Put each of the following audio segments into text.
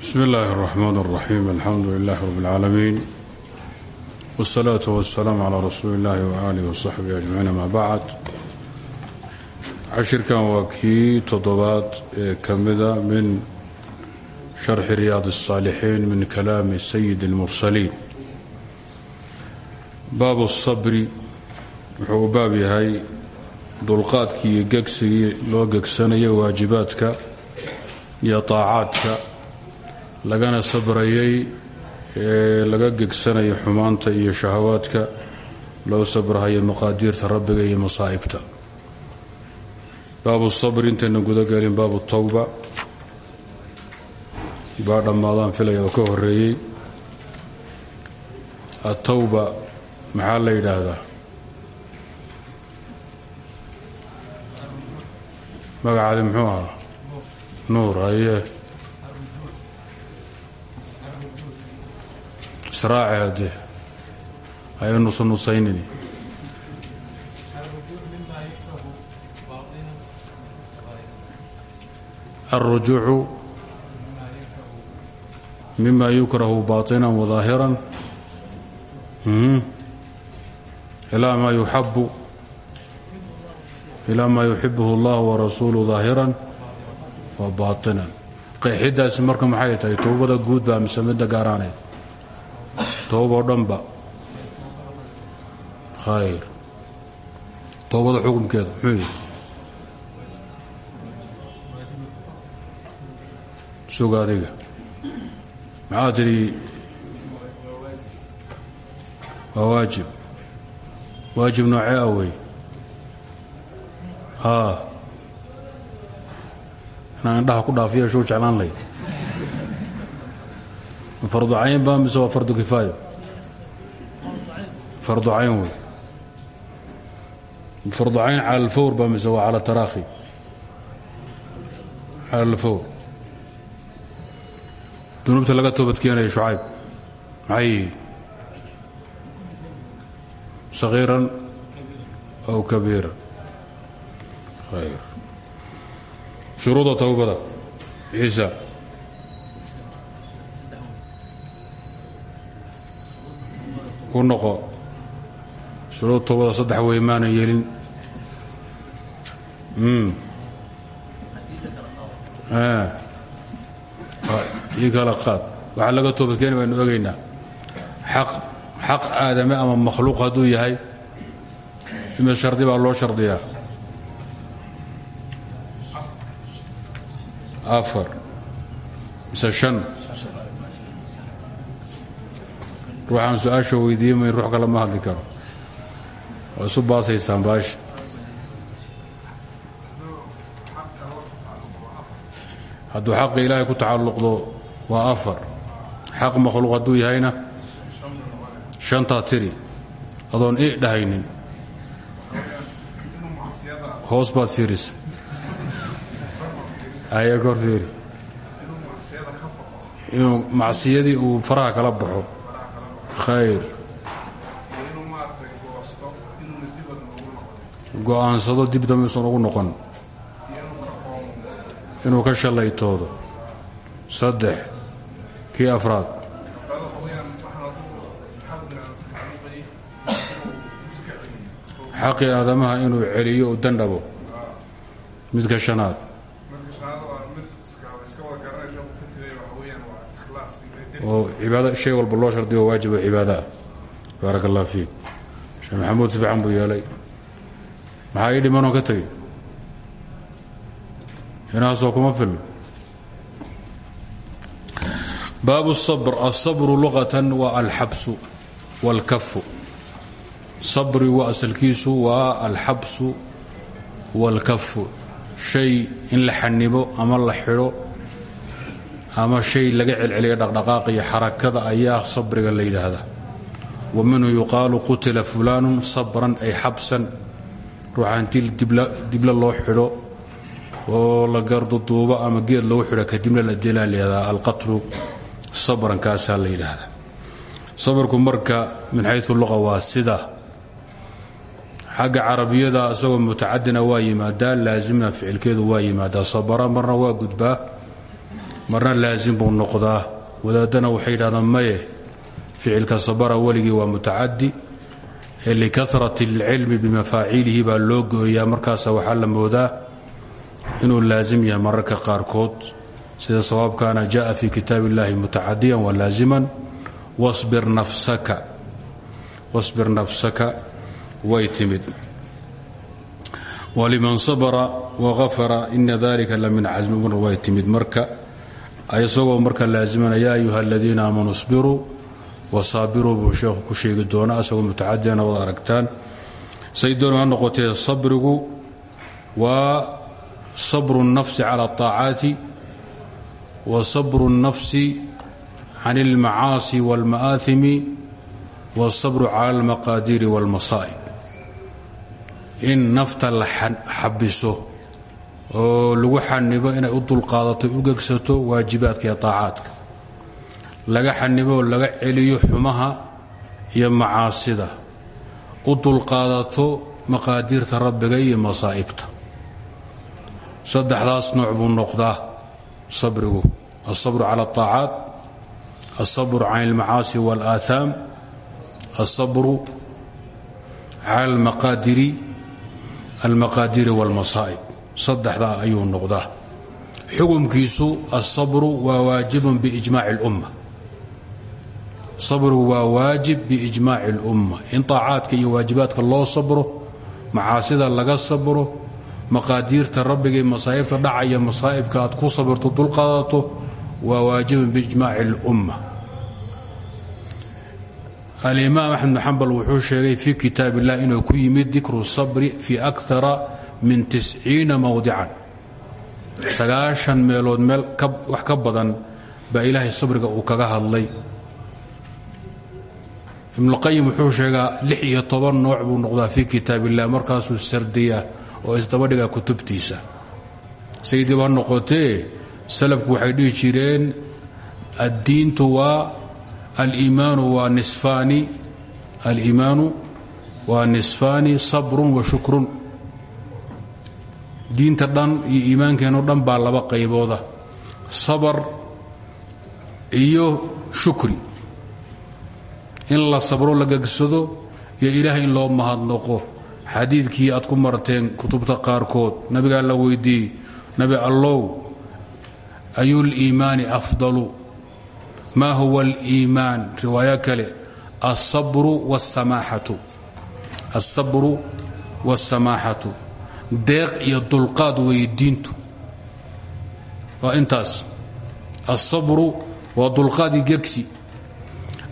bsmi اllahi الرحman الرaxيim alxamdu lilah rb اlcaalamiin wالsalaaةu waالsalaam calى rasuuli اllahi وaalih وصaxbihi ajmaciin ama bacd cashirkan waa kii toddobaad ee ka mida min sharxi riyaad الصaalixiin min kalaami sayid اlmursaliin baabu الصabri wuxuu u baab yahay dulqaadkii iyo gegsigii loo gegsanayo waajibaadka iyo طaacaadka lagana sabrayay ee laga gegsanayo xumaanta iyo shahawaadka loo sabrahayo maqaadiirta rabbiga iyo masaa'ibta. Baabu sabri intayna gudagelin baabu tawba. Baa dhammaadaan filaya oo ka horeeyey atawba maxaa la yidhaahdaa? Magacaadi muxuu ahaa? Nuur haye israaci haddee haya nusanusaynini alrujuucu mima yukrahu baطina وظaahiran ilaa ma yuxabu ilaa maa yuxibه اllah warasuulu ظaahiran wa baطinan qeexidaasi marka maxay tahay towbada guud baa mise midda gaaraanay towboo dhanba. Khayr. Towbada xukunkeeda muxuu yihi suga waajib. Waajib noocee ah wey haa. Inaan ku dhaafiya shuu jeclaan lay fardu cayn ba mise waa fardu kifaayo? Fardu cayn wey. Fardu cayn cala alfawr ba mise waa cala taraakhi. Cala alfawr dunuubta laga toobad keenaya shucayb. Maxay yihiin? Sagiiran aw kabiiran shuruuda towbada ciisa ku noqo shuruud towbada saddex wey maanan yeelin. Ii kala qaad. Waxaa laga toobadkeeni baynu ogaynaa xaq aadame ama makhluuq hadduu yahay imis shardi baa loo shardiyaa. Afar. Mise shan ruuxaan mayn ruux kale ma hadli karo. Waa isu baasaysaan baasha hadduu ilaahay ku tacalluqdo waa afar. Xaq makhluuq hadduu yahayna shantaa tiri. Adoon i dhahaynin. Hoos baad fiirisa. Aya kor fiiri. Uu faraha kala baxo khayr go'aansado dib dambe usan ugu noqon. inuu ka shallaytoodo. saddex. kii afraad. xaqii aadamaha inuu celiyo u dandhabo midka shanaad oo cibaado shay walba loo shardiyo waajibo cibaadaah baarak allah fiik sheekh maxamuud si fiican buu yeelay maxaa ii dhimanoo ka tegey inaasoo kuma fillo baabu الصabr الصabru luqatan waa alxabsu wاlkafu sabrigu asalkiisu waa alxabsu wاlkafu shay in la xanibo ama la xidho ama shay laga celceliya dhaqdhaqaaq iyo xarakada ayaa sabriga la yidhaahdaa. Wa minhu yuqaalu qutila fulaanu sabran ay xabsan. Ruuxaantii dibla loo xidho oo la garduduubo ama geed lagu xidho kadibna la dilaa layihahdaa alqatlu sabran kaasaa la yidhaahdaa. Sabrku marka min xayu luqa waa sida. Xagga carabiyada isagoo mutacadina waa yimaadaa laasimna ficilkeedu waa yimaadaa. Sabara marna waa gudbaa marna laasim buu noqdaa wadaadana waxay yidhahdaan maye ficilka sabara weligii waa mutacadi ee likarat اlcilmi bimafaaciilihi baa loo gooyaa markaasa waxaa la moodaa inuu laasim yahay mararka qaarkood sida sawaabkaana jaءa fi kitaab اllahi mutacadiyan wa laaziman wabir nafsaka way timid wliman sabra wafara ina dalika la min casmi umr way timid marka isagoo marka laasimana ya ayuha aladiina aamanuu sbiruu wasaabiruu buu sheekhu ku sheegi doonaa isagoo mutacadina wad aragtaan say doon ha noqotee sabrigu waa sabru الnafsi calى الطaacaati wa sabru الnafsi can اlmacaasi wاlma'aahimi wالsabru cala اlmaqaadiiri wاlmasaa'ib in nafta la xabiso oo lagu xanibo inay u dulqaadato u gegsato waajibaadka iyo طaacaadka laga xanibo oo laga celiyo xumaha iyo macaasida u dulqaadato maqaadiirta rabbiga iyo masaa'ibta saddexdaas nooc buu noqdaa sabrigu alsabru cala الطaacaat alsabru can اlmacaasi wاlaahaam alsabru cala almaqaadiri almaqaadiri wاlmasaa'ib saddexdaa ayuu noqdaa xukumkiisu alsabru waa waajibun biijmaaci اlumma sabrigu waa waajib biijmaaci اlumma in طaacaadka iyo waajibaadka loo sabro macaasida laga sabro maqaadiirta rabbiga iyo masaa'ibta dhacaya masaa'ibka aad ku sabirto dulqaadato waa waajibun biijmaaci اlumma alimaam axmed bn xambal wuxuu sheegay fii kitaab illah inuu ku yimid dikru sabri fii akara min tisciina mowdican sagaashan meelood meel wax ka badan baa ilaahay sabriga uu kaga hadlay. Ibnuqayim wuxuu sheegaa lix iyo toban nooc buu noqdaa fii kitaab illah markaasuu sardiya oo isdabadhiga kutubtiisa. Saydiib ha noqotee salafku waxay dhihi jireen addiintu waa aliimaanu waa nisfaani aliimaanu waa nisfaani sabrun wa shukrun diinta dhan iyo iimaankeenno dhan baa laba qaybooda. Sabar iyo shukri. In la sabro la gegsado iyo ilaahay in loo mahadnaqo. Xadiidkii aad ku marteen kutubta qaarkood nabigaa la weydiiyey nabi allow ayuliimaani afdalu. Ma huwa aliimaan riwaayo kale alsabru wاsamaaxatu deeq iyo dulqaad weeye diintu. Waa intaas. Alsabru waa dulqaadii gegsi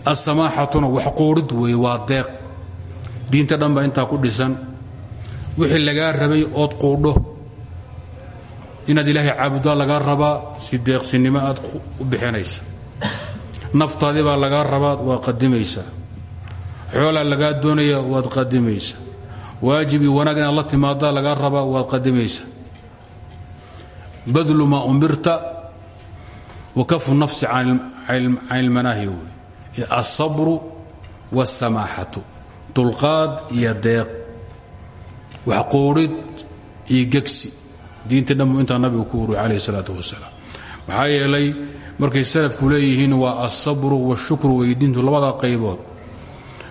alsamaaxatuna wax quurid weeye waa deeq. Diinta dhan baa intaa ku dhisan. Wixii lagaa rabay ood quudho. Inaad ilaahay caabudaa lagaa rabaa si deeqsinimo aad u bixinaysa. Naftaadii baa lagaa rabaa waa qadimaysaa xoolaa lagaa doonaya waad qadimaysa waajibi wanaag inaad la timaada lagaa rabaa waad qadimaysa badlu maa umirta wakafu nafsi can ilmanaahi wey asabru wasamaaxatu dulqaad iyo deeq. Waxqoorhid iyo gegsi diinta dhammu intaa nabigu ku uriyy calayh isalaatu wasalaam maxaa yeelay markay salafku leeyihiin waa asabru washukru weydiintu labadaa qaybood.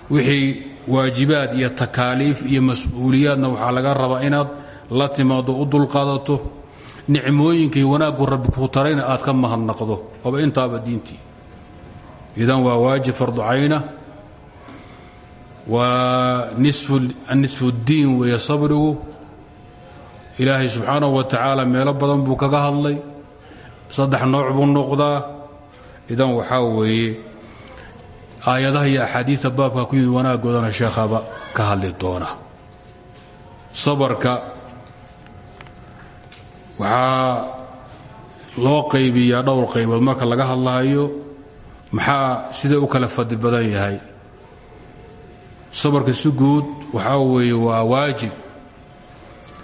Wixii waajibaad iyo takaaliif iyo mas'uuliyaadna waxaa laga rabaa inaad la timaado u dulqaadato nicmooyinkii wanaaggu rabbi ku tarayna aad ka mahadnaqdo waaba intaaba diintii. Idan waa waajib fardu cayna. Waa nisfu اddiin weeye sabrigu. Ilaahay subxaanahu wa tacaala meelo badan buu kaga hadlay. Saddex nooc buu noqdaa. Idan waxaa weeye aayadaha iyo axaadiia baabka ku yimid wanaaggoodana sheekhaba ka hadli doona. Sabarka waxaa loo qaybiyaa dhowr qaybood. Marka laga hadlahayo maxaa sidee u kala fadli badan yahay? Sabarka si guud waxaa weeye waa waajib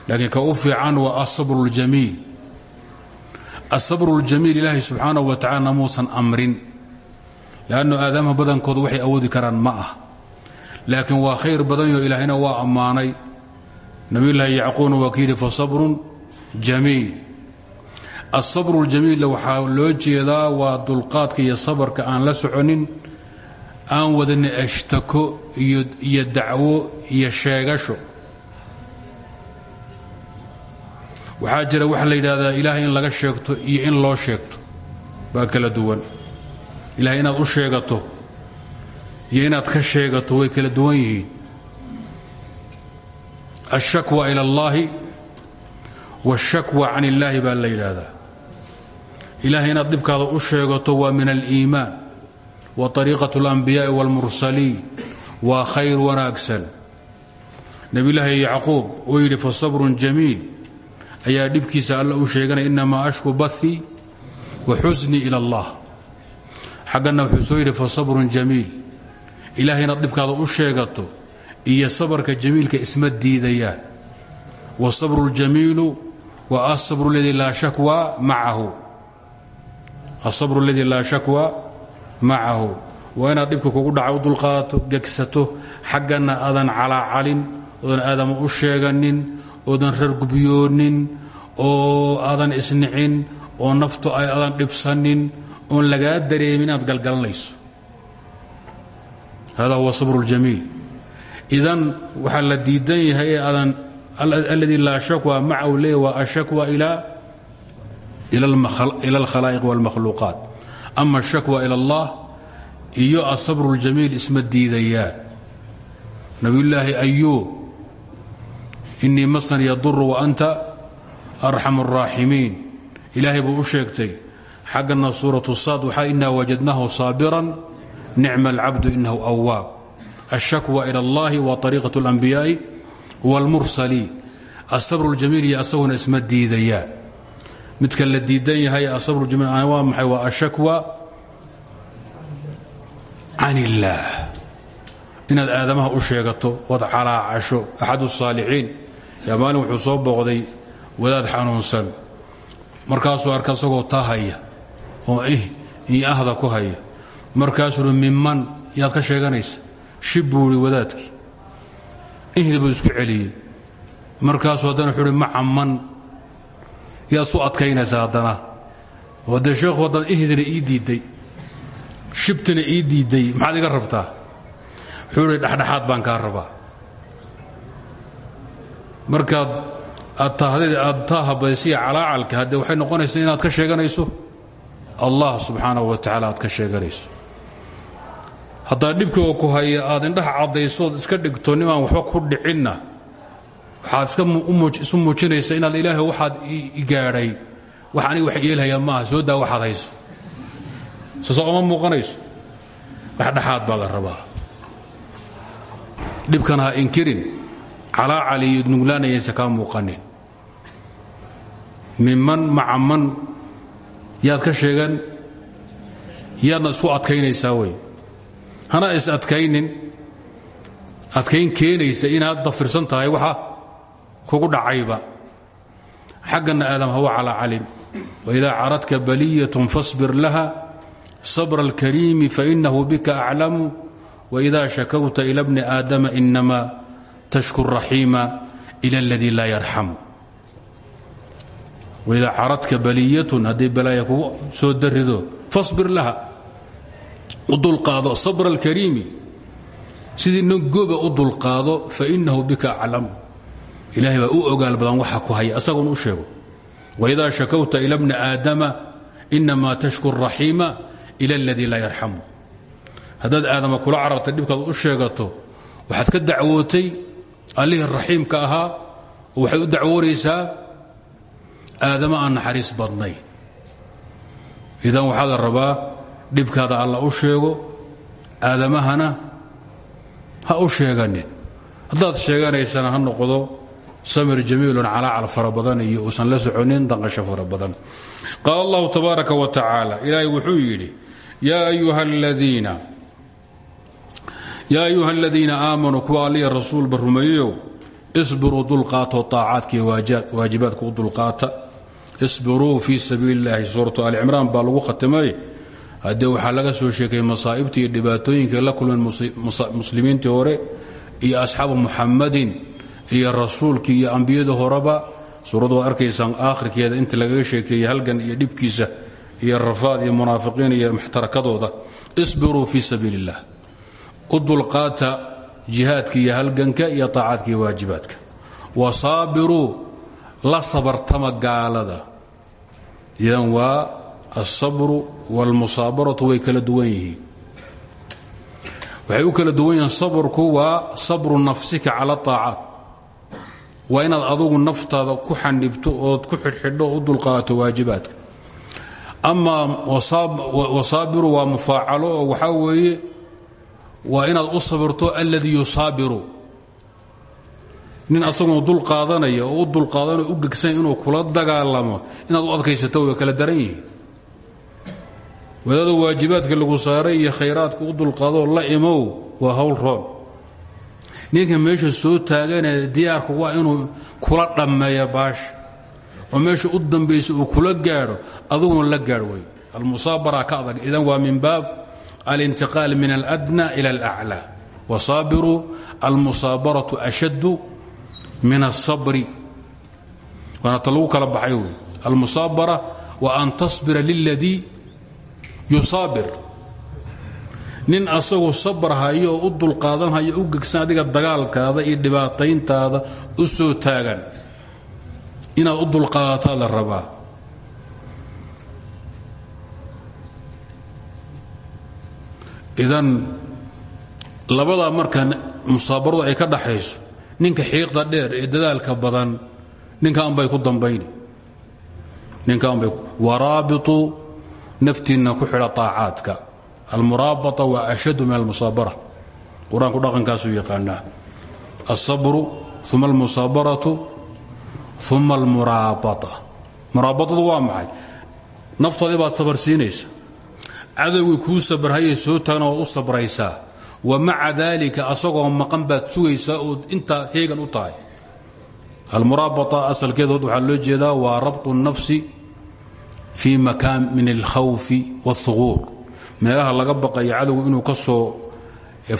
laakiin ka u fiican waa asabruljamiil asabruljamiil ilaahay subxaanahu wa tacalana muusan amrin lannu aadaamaha badankooda waxay awoodi karaan ma ah laakiin waa khayr badanyo ilaahayna waa ammaanay nabiyulaahi yacquubna waa ka yidhi fasabrun jamiil asabru اljamiil waxaa loo jeedaa waa dulqaadka iyo sabarka aan la soconin aan wadana ashtako iyo dacwo iyo sheegasho waxaa jira waxa la yidhahdaa ilaahay in laga sheegto iyo in loo sheegto baa kala duwan ilahay inaad u sheegato iyo inaad ka sheegato way kala duwan yihiin الshakوى ilى اllahi wالshakوى can اllaahi baa la yidhaahdaa ilahay inaad dhibkaada u sheegato waa min aliimaan wa طariiqaة اlanbiyaaءi wاlmursaliin waa khayr wanaagsan nebilaahi yacquub uu yidhi faصabrun jamiil ayaa dhibkiisa alla u sheeganaya inamaa ashku baثii wa xusnii ilى اllah xaggana wuxuu soo yidhi faصabrun jamiil ilahay inaad dhibkaada u sheegato iyo sabarka jamiilka isma diidayaan wاsabru اljamiilu wa asabru اladii laa shakwa macahu asabru اladii laa shakwa macahu waa inaad dhibka kugu dhaca u dulqaadato gegsato xaggana aadan calaacalin oodan aadama u sheeganin oodan rargubyoonin oo aadan isnicin oo naftu ay aadan dhibsanin oon lagaa dareemin inaad galgalanayso hada huwa sabr اljamiil idan waxaa la diidan yahay ee aadan alladii laa shakwa macahu leey waa ashakwa ila اlkhalaa'iq wاlmakhluuqaat ama ashakwa ila اllah iyo asabr اljamiil isma diidayaan nabiyullaahi ayuub inii masn yadur wa anta arxam الraaximiin ilaahay buu u sheegtay xaggana suuraة saad waxaa inaa wajadnahu saabiran nicma اlcabdu inahu أwaab الshakوى ilى اllahi wa طariiqaة اlanbiyaaءi wاlmursaliin asabr اljamiil iyo asaguna isma diidayaan midka la diidan yahay asabr jamiil waa maxay waa ashakوى can اllaah inaad aadamaha u sheegato ood calaacasho axad الصaalixiin yaa maalin wuxuu soo booqday wadaad xanuunsan markaasuu arka isagoo taa haya oo ih iyo ahda ku haya. Markaasuu miman yaad ka sheeganaysa shib buu wadaadkii ihdi buu isku celiyey. Markaasuu haddana wuxuu uhi macaman yaad su adkaynaysaa haddana. Oo dee sheekhu haddana ihdina ii diidday shibtina ii diidday maxaad iga rabtaa? Wuxuu ihi baan kaa rabaa. Markaad aad aad taa habaysiya calaacalka haddee waxay noqonaysaa inaad ka sheeganayso allah subxaanahu wa tacala aad ka sheeganayso. Haddaa dhibkoo ku haya aad indhaha caddaysood iska dhigto nimaan waxba ku dhicinna waxaad isu muujinaysa inaad ilaahay waxaad i gaadhay. Wax aniga wax yeelhayaa maaha soo daa waxaad hayso. Soo oma muuqanayso. Dhexdhexaad baa la rabaa. Dhibkan ha inkirin. Calaacal iyo nuglaanayaysa kaa muuqanin. Miman maca yaad ka sheegan? Yaadna isku adkaynaysaa wey. Hana is adkaynin. Adkayn keenaysa inaad dafirsan tahay waxa kugu dhacayba. Xaggana aadam hawa calaa calin. Waidaa caradka baliyatun fasbir laha sabra اlkariimi fainahu bika aclamu. Waida shakawta ila bni aadama inama tashku raxiima ila اladii laa yarxamu waidaa caradka baliyatun hadday balaaya kugu soo darido fasbir laha u dulqaado sabra اlkariimi sidii nin goba u dulqaado fainahu bika aclamu ilahay baa u ogaal badan waxa ku haya asagoon u sheego waidaa shakawta ila bni aadama inama tashku raxiima ila اladii laa yarxamu haddaad aadama kula carartay dhibkaad u sheegato waxaad ka dacwootay allihii raxiimka ahaa oo waxaad u dacwoonaysaa aadama aan naxariis badnayn idan waxaa la rabaa dhibkaada alla u sheego aadamahana ha u sheeganin. Haddaad sheeganaysana ha noqdo samir jamiilun calaacal fara badan iyo uusan la soconin danqasho fara badan. Qaala allahu tabaaraka wa tacaala ilaahay wuxuu yidhi yaa ayuha aladiina aamanuu kuwa alliya rasuulba rumeeyow isbiruu dulqaatoo طaacaadkiiyo waajibaadka u dulqaata isbiruu fii sabiili illaahi suuratu ali cimraan baa lagu khatimay. Haddee waxaa laga soo sheekayay masaa'ibtii iyo dhibaatooyinkay la kulmeen muslimiintii hore iyo asxaabu muxammadin iyo rasuulkii iyo ambiyada horeba suuraddu waa aakhirkeeda inta lagaga sheekeeyey halgan iyo dhibkiisa iyo rafaad iyo munaafiqiin iyo muxtarakadooda. Isbiruu fii sabiili illah u dulqaata iyo halganka iyo taacaadka iyo waajibaadka. Wasaabiruu la sabartama gaalada idan waa alsabru wاlmusaabaratu way kala duwan yihiin. Waxay u kala duwan yihiin sabrku waa sabru nafsika cala طaacaat waa inaad adugu naftaada ku xandhibto ood ku xidhxidho u dulqaadato waajibaadka. Amaa wasaabiru waa mufaacalo oo waxaa weeye waa inaad u sabirto alladii yusaabiru nin asaguna dul qaadanaya oo u dulqaadanao u gegsan inuu kula dagaalamo inaad u adkaysato way kala daran yihiin. Wadaado waajibaadka lagu saaray iyo khayraadka u dulqaadoo la imow waa hawl roon. Ninka meesha soo taaganee diyaarku waa inuu kula dhammeeya baasha oo meesha u dambaysa uu kula gaadho aduguna la gaadh way. Almusaabara ka adag idan waa min baab alintiqaal min aladna ila alaclaa wasaabiruu almusaabaratu ashaddu min asabri waana ta lagu kala baxay wey almusaabara wa an tasbira liladii yusaabir nin asagu sabar hayo oo u dulqaadan hayo u gegsan adiga dagaalkaada iyo dhibaatayntaada u soo taagan. Inaad u dulqaadataa la rabaa. Idan labadaa marka musaabaradu ay ka dhaxayso ninka xiiqda dheer ee dadaalka badan ninkaan bay ku dambayni. Waraabitu naftiinna ku xidha طaacaadka almuraabaa waa ashadu min almusaabara. Qur'aanku dhaqankaasuu yaqaanaa. Alsabru uma almusaabaratu uma almuraabaa muraabaadu waa maxay? Naftoodii baad sabar siinaysa cadowgii kuu sabarhayay soo taagna waad u sabraysaa wa maca daalika asagoo maqan baad sugaysaa ood intaa heegan u tahay. Almuraabaa asalkeedood waxaa loo jeedaa waa rabtu nafsi fii makaan min alkhawfi wاlhuquur meelaha laga baqayo cadowgu inuu ka soo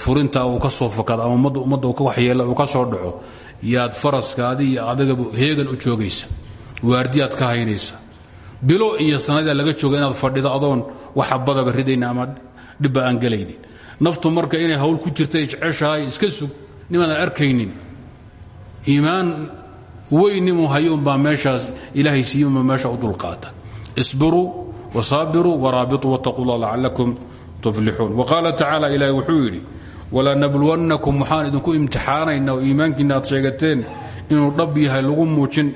furintaa uu ka soo fakado ama ummadda waxyeela uu ka dhaco yaad faraskaadi iyo adagaba heegan u joogaysa. Waardiyaad ka haynaysa. Bilo iyo sanadaa laga jooga inaad fadhido adoon waxa badaba ridayna ama dhibba aan gelaynin naftu marka inay hawl ku jirta jeceshahay iska sug nimaadan arkaynin. Iimaan weynimu hayo umbaa meeshaas ilaahay siiye umbaa meesha u dulqaata. Isbiruu wasaabiruu waraabituu wattaquu llah lacalakum tuflixuun. Waqaala tacaala ilaahi wuxuu yidhi walanabluwannakum waxaan idinku imtixaanaynaa oo iimaankiinna aad sheegateen dhab yahay lagu muujin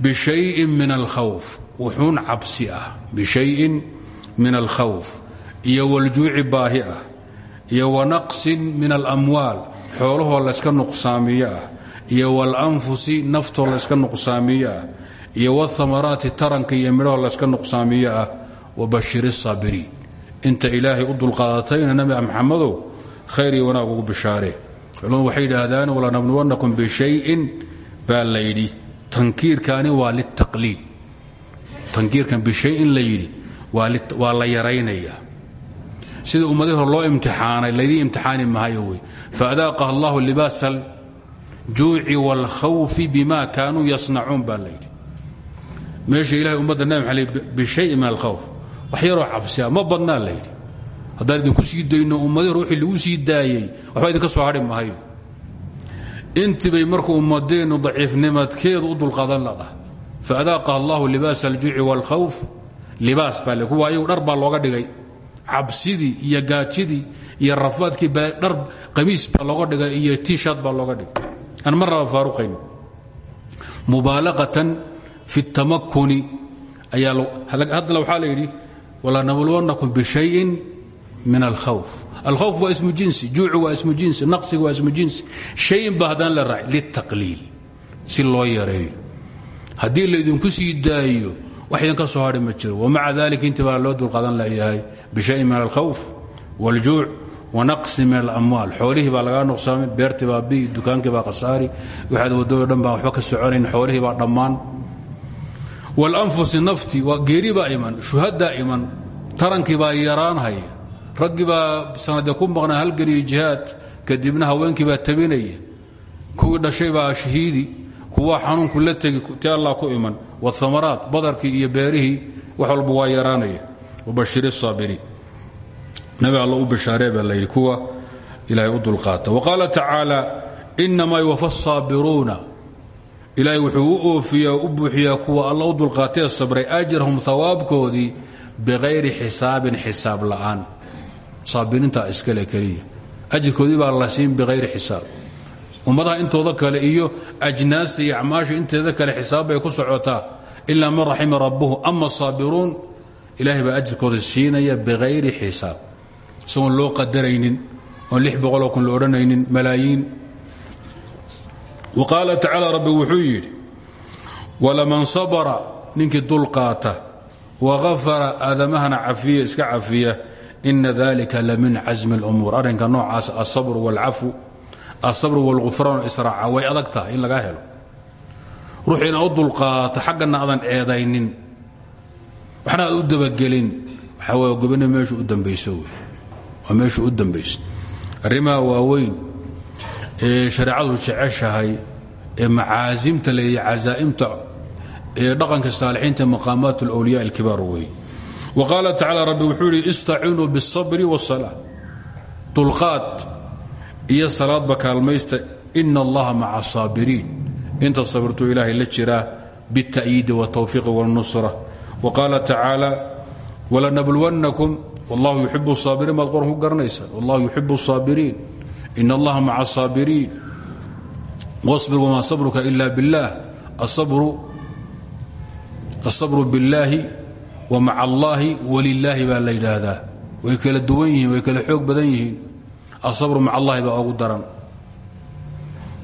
bishayin min alkhawf wuxuun cabsi ah bishayin min alkhawf iyo waljuuci baahi ah iyo wanaqsin min alamwaal xoolahoo layska nuqsaamiyo ah iyo walanfusi naftoo layska nuqsaamiyo ah iyo wthamaraati taranka iyo midhahoo layska nuqsaamiyo ah wabashir sabri inta ilaahay u dulqaadatayna nabi maxamedow khayr iyo wanaag ugu bishaaree culumadu waxay yidhaahdaan walanabnuwannakum bishayin baa la yidhi. Tankiirkani waa litaqliid tankiirkan bishayin la yidhi waa la yaraynaya sida ummadii loo imtixaanay laydii imtixaani mahayo wey. Faadaaqaha allahu libaas aljuuci wاlkhawfi bima kaanuu yasnacuun baa la yidhi meesha ilahay ummadda nabi maxamed bishayin min alkhawf wax yaroo cabsia ma badnaa la yidhi haddaan idinku sii dayno ummadii ruuxii lagu sii daayey waxba idinka soo hadhi mahayo intibay marka ummadeennu daciifnimadkeedu u dulqaadan ladhah faadaaqaha allahu libaas aljuuci wاlkhawf libaas baa le kuwa ayagu dhar baa looga dhigay cabsidii iyo gaajidii iyo rafaadkii dhar qamiis baa looga dhigay iyo tishat baa looga dhigay. Aan marnaba faaruqayn mubaalaqatan fi اtamakuni ayaa haddana waxaa la yidhi walanabluwannakum bishayin min alkhawf. Alkhawf waa ismu jinsi juucu waa ismu jinsi naqsiga waa ismu jinsi. Shayin ba haddana la raaci litaqliil si loo yareeyo. Haddii laydinku sii daayo wax idinka soo hadhi ma jiro. Wamaca dalika inti baa loo dulqaadan layahay bishayin min alkhawf wاljuuc wanaqsi min alamwaal. Xoolihii baa lagaa nuqsaamay beertii baa bi dukaankii baa khasaari. Waxaad wadoodo dhan baan waxba ka soconayn xoolihii baa dhammaan. Walanfusi nafti waa geeri baa iman shuhadaa iman tarankii baa yaraanhaya raggii baa sanadee ku maqnaa halgeliya jihaad kadibna haweenkii baa tabinaya. Kuwii dhashay baa shahiidi kuwa xanuunku la tegi ti allah ku iman waamaraat badarkii iyo beerihii wax walba yaraanaya. Wabashir saabiriin nabi alla u bishaaree baa layidhi kuwa ilaahay u dulqaata. Waqaala tacaala inamaa yuwafa saabiruuna ilaahay wuxuu u oofiyaa u buuxiyaa kuwa alla u dulqaatee sabray ajrahum hawaabkoodii biqayri xisaabin xisaab la'aan. Saabiriintaa iskale keliya. Ajirkoodii baa la siin biqayri xisaab ummadaha intooda kale iyo ajnaasta iyo acmaasha inteeda kale xisaab bay ku socotaa. Ilaa man raxima rabbuhu ama asaabiruun ilaahay baa ajirkooda siinaya biqayri xisaab. Isagoon loo qadaraynin oon lix boqoloo kun la odhanaynin malaayiin. Wa qaala tacaala rabbi wuxuu yidhi walaman sabara ninkii dulqaata wahafara aadamahana cafiya iska cafiya ina dalika lamin casmi اlumuur arrinka noocaas asabr wاlcafu asabr wlgufraan israaca way adag tahay in laga helo. Ruux inaad u dulqaato xaggana aadan eedaynin. Waxna aad u dabagelin. Waxaa waa goboni meeshu u dambayso wey. Waa meeshu u dambayso arrimaha waaweyn ee shareecadu jeceshahay ee macaasimta leeya cazaa'imta ee dhaqanka saalixiinta maqaamaat alawliya alkibaar wey. Wa qaala tacaala rabbi wuxuu yidhi istaciinuu biاlsabri wاsalaa dulqaad iyo salaadba kaalmaysta ina allaha maca asaabiriin inta sabirtuu ilaahay la jiraa biاlta'yiidi wاltawfiiqi wاlnusra wa qaala tacaala walanabluwannakum wallahu yuxibu الsaabiriin baad qoran ku garanaysaa wallahu yuxibu الsaabiriin ina allaha maca asaabiriin wاصbir wmaa sabruka ila biاllah asabru biاllaahi wa maca allaahi walilaahi baa la yidhaahdaa way kala duwan yihiin way kala xoog badan yihiin asabru maca allahi baa ugu daran.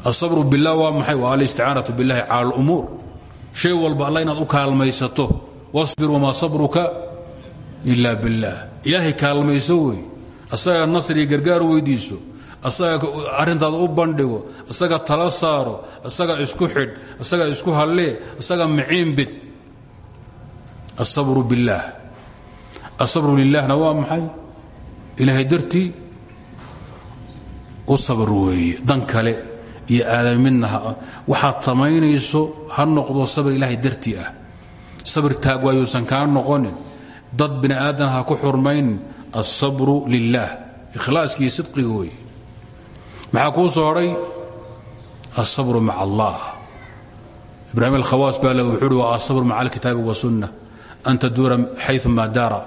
Asabru bilah waa maxay? Waa alisticaanatu billahi cala alumuur. Shay walba alla inaad u kaalmaysato wasbir wamaa sabruka ila biاllah ilaahay kaalmayso wey. Asagaa nasriga gargaar weydiiso asaga arrintaada u bandhigo asaga tala saaro asaga isku xidh asaga isku hallee asaga miciin bid. Asabru biاllaah asabru lilahna waa maxay? Ilaahay dartii u sabr weeye dan kale iyo aadam midna waxaad samaynayso ha noqdo sabr ilaahay dartii ah. Sabr taagwaayuusan kaa noqonin. Dad bini aadan ha ku xurmaynin asabru lilaah ikhlaaskiiyo sidqiga weeye maxaa kuu soo hodhay asabru maca allah. Ibraahim alkhawaas baa le wuxuu uhi waa asabru maca alkitaabi wasunna an taduura xayumaa daara.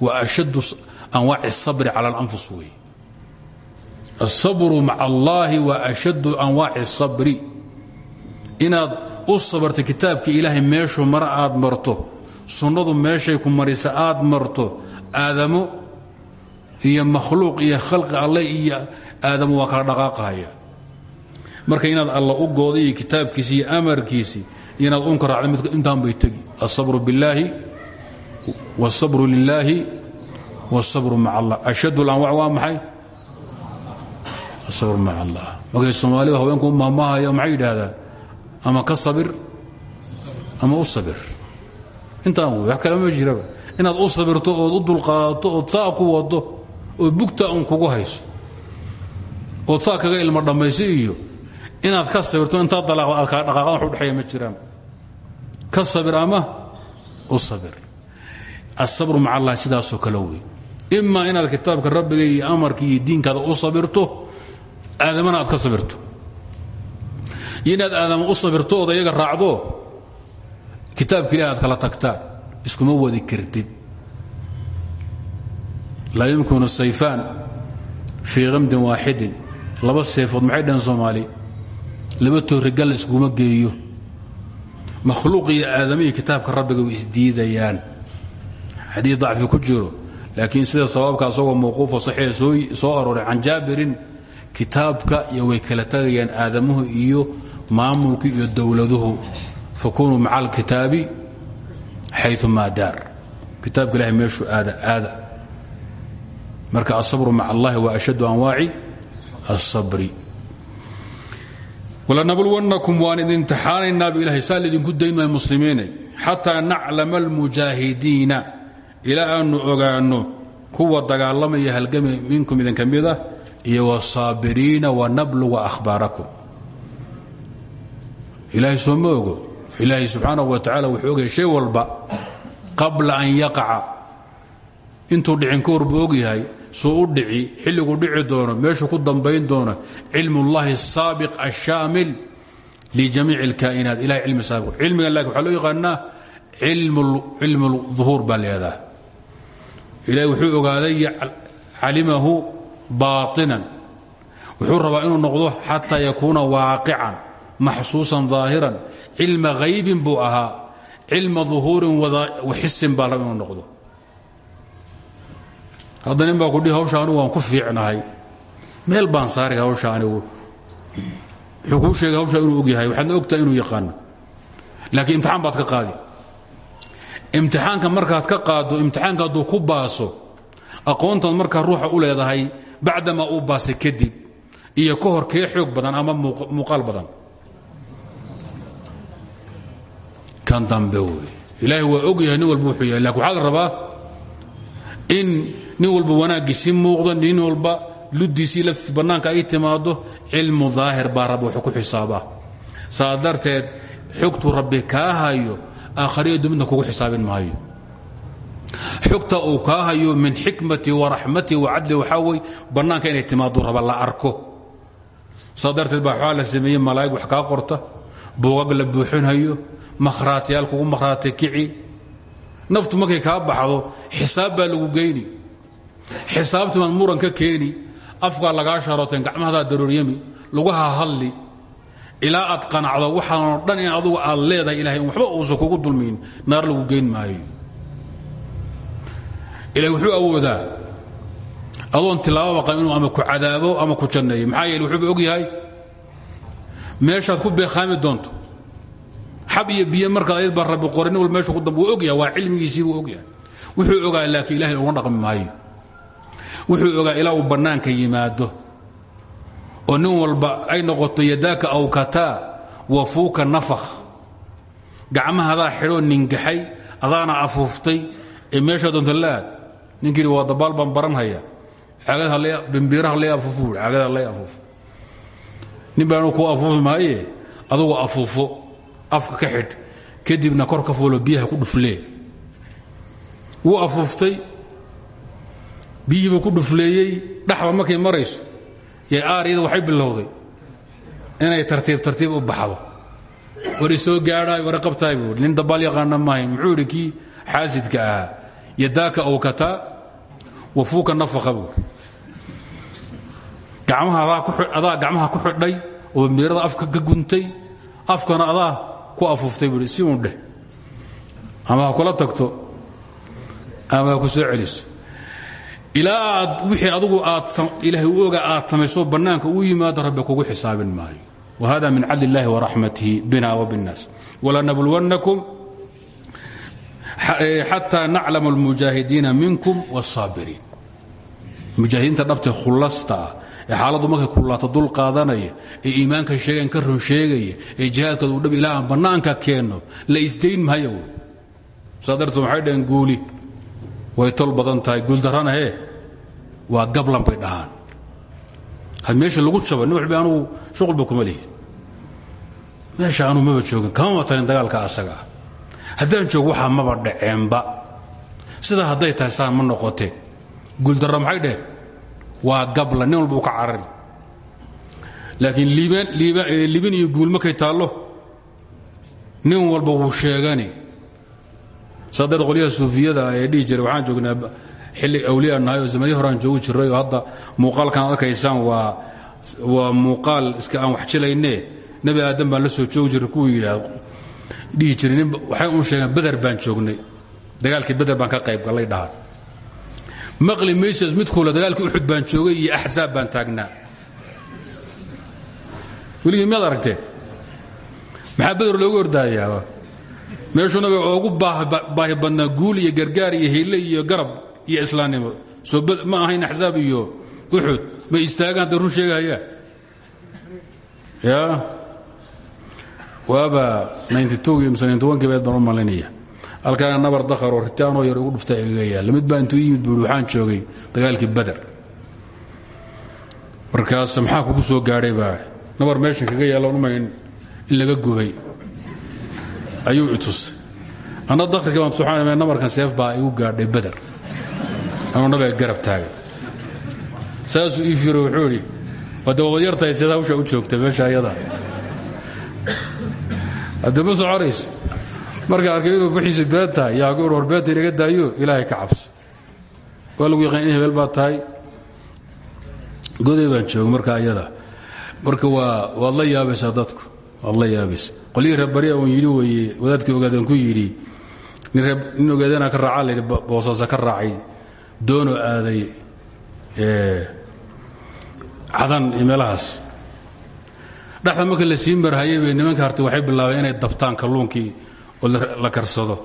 Wa ashaddu anwaaci asabri cala alanfus weeye الصبر مع الله وأشد أنواع الصبر inaad u sabarto kitaabka ilaahay meeshuu mar aad marto sunnadu meeshay ku marisa aad marto aadamo iyo makhluuq iyo khalqi alle iyo aadamo waa kala dhaqaaqahaya marka inaad alla u gooda iyo kitaabkiisi iyo amarkiisii iyo inaad unka raacda intaan bay tegi الصبر billaahi والصبر lilaahi والصبر maca allah أشhad الأنواع waa maxay asabr maca allah. Markay soomaalida haweenku u maamahaya maxay ama ka sabir ama u sabir. Intaan wey wax kale ma jiraba inaad u sabirto ood u dulqaadato ood saa wado oo bugta un kugu hayso. Ood saa kaga ilmo dhammayso iyo inaad ka sabirto intaa dalaaqdo aad kaa dhaqaaqan wax u dhexeeya ma jiraan. Ka sabir ama u sabir. Asabru maca allah sidaasoo kale wey ima inaad kitaabka rabbiga iyo diinkaada u sabirto aadamana aad ka sabirto inaad aadama u sabirto ood iyaga raacdo kitaabka ilahi aad kala tagtaan iskuma wadi kartid. Laa yumkinu sayfaan fii kamdin waaxidin laba seefood maxay dhaheen soomaali? Laba toorigal iskuma geeyo. Makhluuq iyo kitaabka rabbiga way isdiidayaan. Xadiis dacfi ku jiro laakiin sida sabaabka asagoo mawquufa saxiix soo arooray can jaabirin kitaabka iyo way kala tagayaan aadamuhu iyo maamulku iyo dowladuhu. Fakunuu maca alkitaabi xayu maa daar. Kitaabka ilahay meeshuu aada aada. Marka asabru maca allahi wa ashaddu anwaaci asabri walanabluwannakum waan idin imtixaanaynaaba ilahay saa laydinku daynmaya muslimiinay. Xataa naclama almujaahidiina ilaa aanu ogaanno kuwa dagaalamaya halgami minkum idinka mida iyo wsaabiriina wanabluga ahbaarakum ilaahay soo ma ogo ilaahay subxaanahu wa tacaala wuxuu ogyahay shay walba qabla an yaqaca intuu dhicin ka hor buu ogyahay suu u dhici xilliguu dhici doono meeshuu ku dambayn doono cilm ullahi asaabiq ashaamil lijamiic اlkaa'inaat ilahay cilmi saabiq cilmigan laakin waxaa loo yaqaanaa cilmu اlظuhuur baa leedaha ilahay wuxuu ogaaday calimahu baainan wuxuu rabaa inuu noqdo xataa yakuuna waaqican maxsuusan ظaahiran cilma haybin buu ahaa cilma ظuhuurin waxisin baa inuu noqdo. Hadda baa kudhihi hawsha anigu waan ku fiicnahay. Meel baan saari hawsha wuxuu sheegay hawsha inuu og yahay ogtahay inuu yaqaano laakiin imtixaan baad ka qaadi. Imtixaanka markaad ka qaaddo imtixaanka hadduu ku baaso aqoontaad markaa ruuxa u leedahay bacdamaa uu baasay kadib iyo ka hor kee xoog badan ama muuqaal badan kan dambe wey ilaahay waa og yahay nin walba wuxuu yahay in nin walba wanaaggiisi muuqdo nin walba luddiisii laftiis bannaanka ay timaado cilmu daahir baa rabbi wuxuu ku xisaabaa saa darteed xogtuu rabbi kaa hayo aakhariya dumidna kugu xisaabin maayo xogta uu kaa hayo min xikmati wa raxmati wa cadli waxaa wey bannaanka inay timaado raba la arko. Saa darteed baa waxaa wax kaa qorta buugag la buuxinhayo makhraatiyaal kugu makhraati kici. Naftu markay kaa baxdo xisaab baa lagu geyni. Xisaabtii baad muran ka keeni afkaa lagaa sharooteen gacmahadaa darooryami lugaha hadli. Ilaa aad qanacdo waxaanoo dhan in adugu aad leedahay ilahay waxba uusan kugu dulmayn naar lagu geyn maayo ilahay wuxuu awoodaa. Adoon tilaababa qan inuu ama ku cadaabo ama ku janneeyo. Maxaa yeele wuxuuba og yahay meeshaad ku beekhaami doonto. Xab iyo biyo markaad ayad baa rabbi wal meeshu ku dambe wuu og yahay waa cilmigiisii buu og yahay. Wuxuu ogaa laakiin ilahay uga dhaqmi maayo. Wuxuu ogaa ilaa uu bannaanka yimaado. Oo nin walba ay noqoto yadaaka awkataa wafuuka nafakh. Gacmaha adaa xidhoo ningaxay adaana afuuftay ee meeshaa doonta ninkii waa dabaal baan baranhaya bimbiiraha lay afuufu caagada lay afuuf nin baanu kuu maaye? Adugu afuufo afka ka xidh. Kadibna kor ka fuulo biyaha ku dhuflee. Wuu afuuftay. Biyihiibuu ku dhufleeyey. Dhaxba markay marayso yee aaryada waxay bilowday. Inay tartiib tartiib u baxdo. War isoo gaadhaay war qabtaay buu nin dabaal yaqaana maahay muxuu idhi kii yadaaka awkataa wafuuka nafaka buu. Adaa gacmaha ku xidhay oo miirada afka ka afkana adaa ku afuuftay buu si uun dheh. Ama kula tagto ama ku soo celiso. Ilaa wixii adugu aad ilaahay u aad samayso bannaanka uu yimaado rabbi kugu xisaabin maayo. Wahada min cadl illahi waraxmatihi bina wbinnaas xataa naclama almujaahidiina minkum wاsaabiriin mujaahidiinta dhabtee khulasta ah ee xaaladdu markay kullaato dul qaadanaya ee iimaanka sheegan ka run sheegaya ee jihaadkooda u dhab ilaa aan bannaanka keenno la isdayn maayo wey. Saa darteed waxay dhaheen guuli? Way tol badan tahay guuldarrana hee? Waa gablan bay dhahaan. Had meesha lagu jaba nin waxba anugu shuqulba kuma lihi meesha anuu maba joogin kama matalin dagaalka asaga. ah haddaan joogo waxaa maba dhaceenba. Sidaa hadday tahay saan ma noqoteen guuldarra maxay dheheen waa gabla nin walba u ka carari. Laakiin libin iyo guul markay taallo nin walba wuu sheegani. Sadeed qolyaha suufiyada ee dhihi waxaan joognaa xilli awliya nahay oo zamadii horaan joogi jiray oo hadda muuqaalkan arkaysaan waa waa muuqaal iska aan wax jilaynee. Nebi aadan baan la soo joogi jiray kuwuu yidhaah dhihi jiray nin waxay un sheegeen beder baan joognay. Dagaalkii beder baan ka qayb gallay dhahaan maqli maysas midkuule dagaalkii uxud baan joogay iyo axsaab baan taagnaa. Weligii miyaad aragteen maxaa loogu ordaayaa? Meeshuu nabiga oogu baahi guul iyo gargaar iyo hille iyo garab iyo islaamnimo soo ma ahayn axsaab iyo uxud may istaagaan hadday run sheegahayaan ya waaba beed baan u malinaya halkaana nabar dakharoo ritaanoo yar ugu dhufta igaga yaalla mid baa yimid buui joogay dagaalkii bader markaas maxaa kugu soo gaadhay baa nabar meeshan kaga yaalla umayn in laga gubay. Ayuu itusay anna dakrika baan subxaan namarkan seef baa igu gaadhay beder anuu nabiga garab taagan saasuu ii fiiro wuxuu idhi u joogta meesha ayada ma soconayso marka arkay inuu bixiisa been tahay yaa ku war beenta inaga daayo ilaahay ka cabso. Waa yaqaan in hebel baad tahay. Goday baan jooga marka ayada. Marka waa waad la dadku waad la yaabaysa qolyihii reerbariya uun yidhi weeye wadaadkii ku yidhi nin ogaadeenaa ka raacaa layidhi boosaasa ka raacay doonoo aaday cadan iyo meelahaas dhexda marka la sii marhayay bay nimanka hartay waxay bilaabeen inay dabtaan kalluunkii oo la karsado.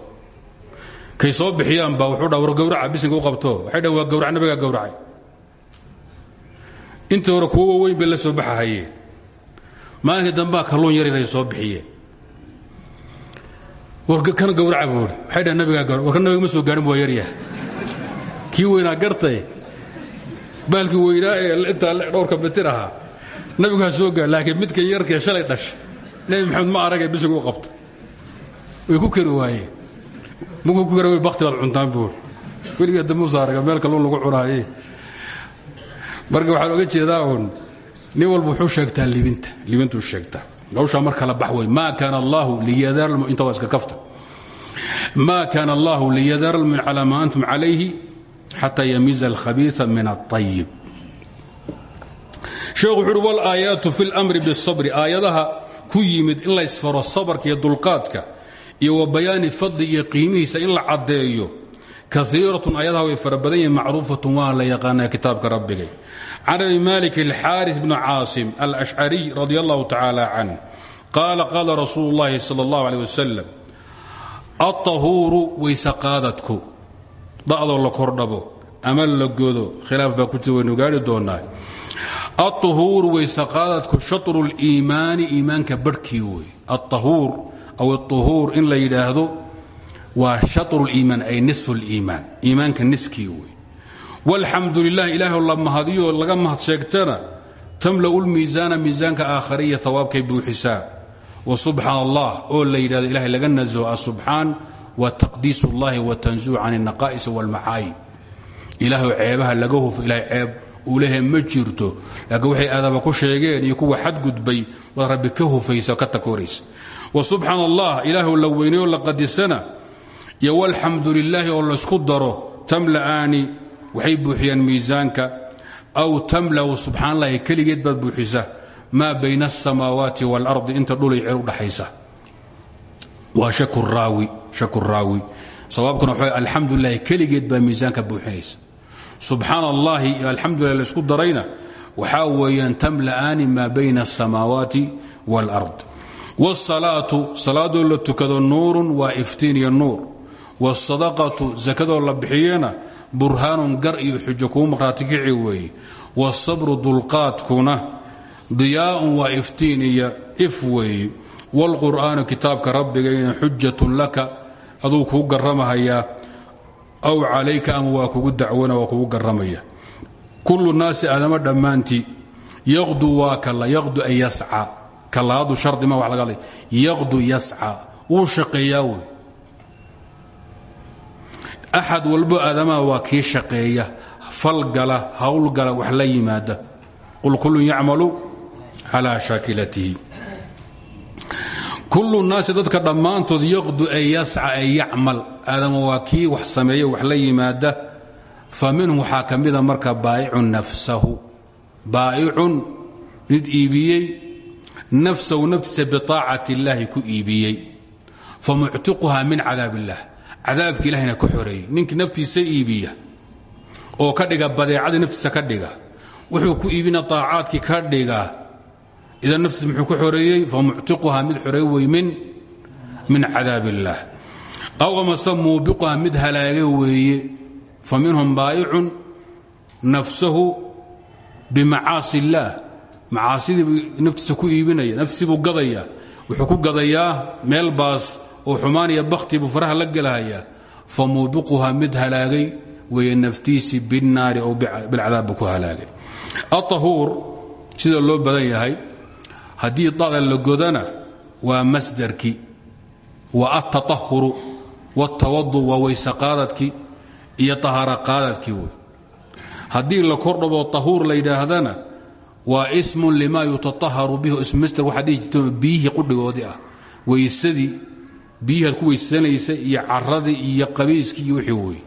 Kay soo bixiyaan baa wuxuu dha war gawraca u qabto. Waxay dhan waa gawrac nabigaa gawracay. Hore kuwo waaweyn bay la soo baxahayeen maalinkii dambaa kalluun yar yaray soo bixiyeen war kan gawraca buuri waxay dhahan nabigaa gawra war nabiga ma soo gaarin waa yaryaha kii weynaa gartay? Baalkii weynaa ee intaa dhowrka ahaa nabigaa soo gaar laakiin midka yarkee shalay dhashay nebi maxamed ma aragee bisigu u qabta way ku kari waayeen. Markuu ku kari way bakti cuntaan buur weligaa damuusa araga meel kalluun lagu cunaaye. Marka waxaan oga jeedaa uun nin walba wuxuu sheegtaa libinta libintuu sheegtaa. Hawshaa mar kala bax wey maa kaana allahu liyadaar inta waa iska kafta. Maa kaana allahu liyadaar lmumin calaa maa antum calayhi xataa yamiza alkhabiia min aayib sheekhu wuxu uhi walaayaatu fi lmri bisabri aayadaha ku yimid in laysfaro sabarka iyo dulqaadka iyo wa bayaani fadli iyo qiimihiisa in la caddeeyo kaiiratun ayadaha way fara badan yihin macruufatun waa la yaqaanaa kitaabka rabbigay can abi malik alxaaris bni caasim alashcariy radi allahu tacaala canh qaala qaala rasuulu اllahi sal اllahu aleh wasalam aطahuuru waysaqaadadku da'doo la kordhabo ama la godo khilaaf baa ku jira waynu gaari doonaa aلطuhuur waysaqaadadku shaطru اliimaani iimaanka barhkii wey aلطahuur aw الطuhuur in la yidhaahdo waa shaطru اliimaan ay nisfu اliimaan iimaanka niskii wey wاlxamdu lilah ilaah la mahadiyo laga mahad sheegtana tamla'u اlmiisaana miisaanka aakhariya hawaabkay buuxisaa wasubxaan allah oo la yidhahdo ilahay laga naزho asubxaan wa taqdiis اllahi watanzuh can الnaqaa'is wاlmacaayib ilaahw ceebaha laga hufo ilahay ceeb uu leeyahay ma jirto. Laakiin waxay aadaba ku sheegeen iyo kuwa xadgudbay waad rabbi ka hufaysa ka takooraysa. Wa subxaan allah ilaahw la weyneyo la qadisana iyo walxamdu lilaahi oo laysku daro tamla'aani waxay buuxiyaan miisaanka aw tamla'u subxaan allahi keligeed baad buuxisa maa bayna asamaawaati waalardi inta dhulay ceel udhaxaysa waa shaku raawi sawaabkuna waxa alxamdu lilahi keligeed baa miisaanka buuxinaysa subxaan allahi iyo alxamdulilah laysku darayna waxaa weeyaan tamla'aani maa bayna asamaawaati wاlard wاsalaatu salaadoo la tukado nuurun waa iftiin iyo nuur wاsadaqatu sakadoo la bixiyena burhaanun gar iyo xujo kuu maqhraati kici weeye wاsabru dulqaadkuna diyaaun waa iftiin iyo if weeye wاlqur'aanu kitaabka rabbigayna xujatun laka aduu kuu garamahayaa aw calayka ama waa kugu dacwona waa kugu garamaya kullu naasi aadama dhammaantii yaqdu waa kala yaqdu ay yasca. Kalaadu shardi ma wax laga hadlay yaqdu yasca. Wuu shaqeeyaa wey axad walbo aadamaha waa kii shaqeeya. Falgala howlgala wax la yimaada. Qul kullun yacmalu calaa shaakilatihi kullu naasi dadka dhammaantood yaqdu ay yasca ay yacmal. Aadama waa kii wax sameeya wax la yimaada. Fa minhum waxaa ka marka baa'icun nafsahu. Baa'icun mid iibiyey nafsahu naftiisa biطaacati illaahi ku iibiyey. Fa muctiquha min cadaab illah cadaabki ilahina ka xoreeyey. Ninkii naftiisa iibiya oo ka dhiga badeecadii naftiisa ka dhiga wuxuu ku iibina طaacaadkii ka dhiga idan naftiisa muxuu ka xoreeyey famuctiquha mid xoreey wey min cadaab illaah aw amase muubiquha mid halaaga weeye. Fa minhum baa'icun nafsahu bimacaasi illaah macaasidii naftiisa ku iibinaya naftiisii buu gadaya. Wuxuu ku gadayaa meel baas oo xumaan iyo bakti buu faraha la gelahayaa. Fa muubiquha mid halaagay weeye naftiisii binnaari ow bilcadaab buu ku halaagay. Aahuur sida loo badan yahay haddii dada la godana waa masdarkii wa altaطahuru wاltawadu waa weyse qaadadkii iyo طahaaro qaadadkii wey haddii la kordhabo طahuur la yidhaahdana waa ismu lima yutaaharu bihi ismmasder waxaa dhihi jirta biyihii qudhigoodii ah weysadii biyihii aad ku weysanaysa iyo caradii iyo qabiiskii iyo wixii wey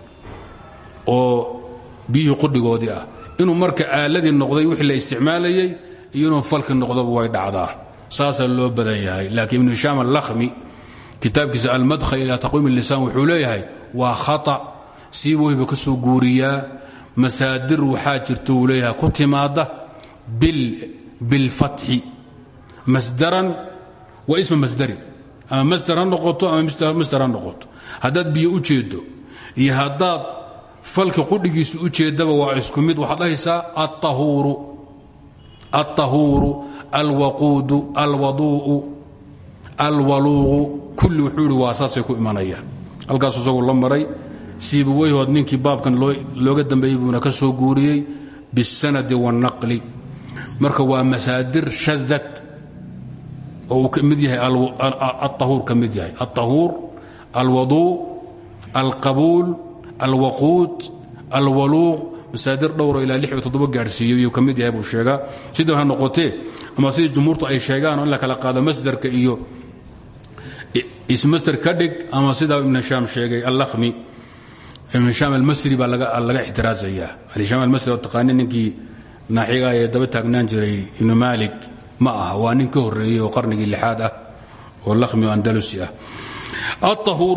oo biyihii qudhigoodii ah inuu marka aaladii noqday wixii la isticmaalayay iyo inuu falki noqdoba way dhacdaa saasaa loo badan yahay laakiin ibnu hishaam allakhmi kitaabkiisa almadkhal ilaa taqwiim اlisaan wuxuu leeyahay waa khata siiba weyba ka soo guuriyaa masaadir waxaa jirta uu leeyahay ku timaada bilfatxi masdaran waa isma masdari ama masdar ha noqoto ama masdar ha noqoto haddaad biyo u jeeddo iyo haddaad falka qudhigiisa u jeeddaba waa isku mid waxaad dhahaysaa aلطahuuru alطahuuru alwaquudu alwaduu'u alwaluuqu kulli wuxuu ihi waa saasay ku imanayaan halkaasu isagu la maray siibaweyhood ninkii baabkan looga dambeeyey buuna ka soo guuriyey biاsanadi wاlnaqli marka waa masaadir shadad oo uu ka mid yahay aلطahuur ka mid yahay aلطahuur alwaduu alqabuul alwaquud alwaluuq masaadir dhowro ilaa lix iyo toddoba gaadhsiiyey yuu ka mid yahay buu sheegaa. Sidaba ha noqotee ama sidii jumhuurtu ay sheegaan in la kala qaado masdarka iyo ismasder ka ama sidaa ibn hishaam sheegay allakhmi. Ibn hishaam almasri baa laga ixtiraazayaa alhishaam almasri oo taqaani ninkii naaxiga daba taagnaan jiray ibnu maalik ma aha waa nin ka qarnigii lixaad ah oo lakhmi oo andalusi ah.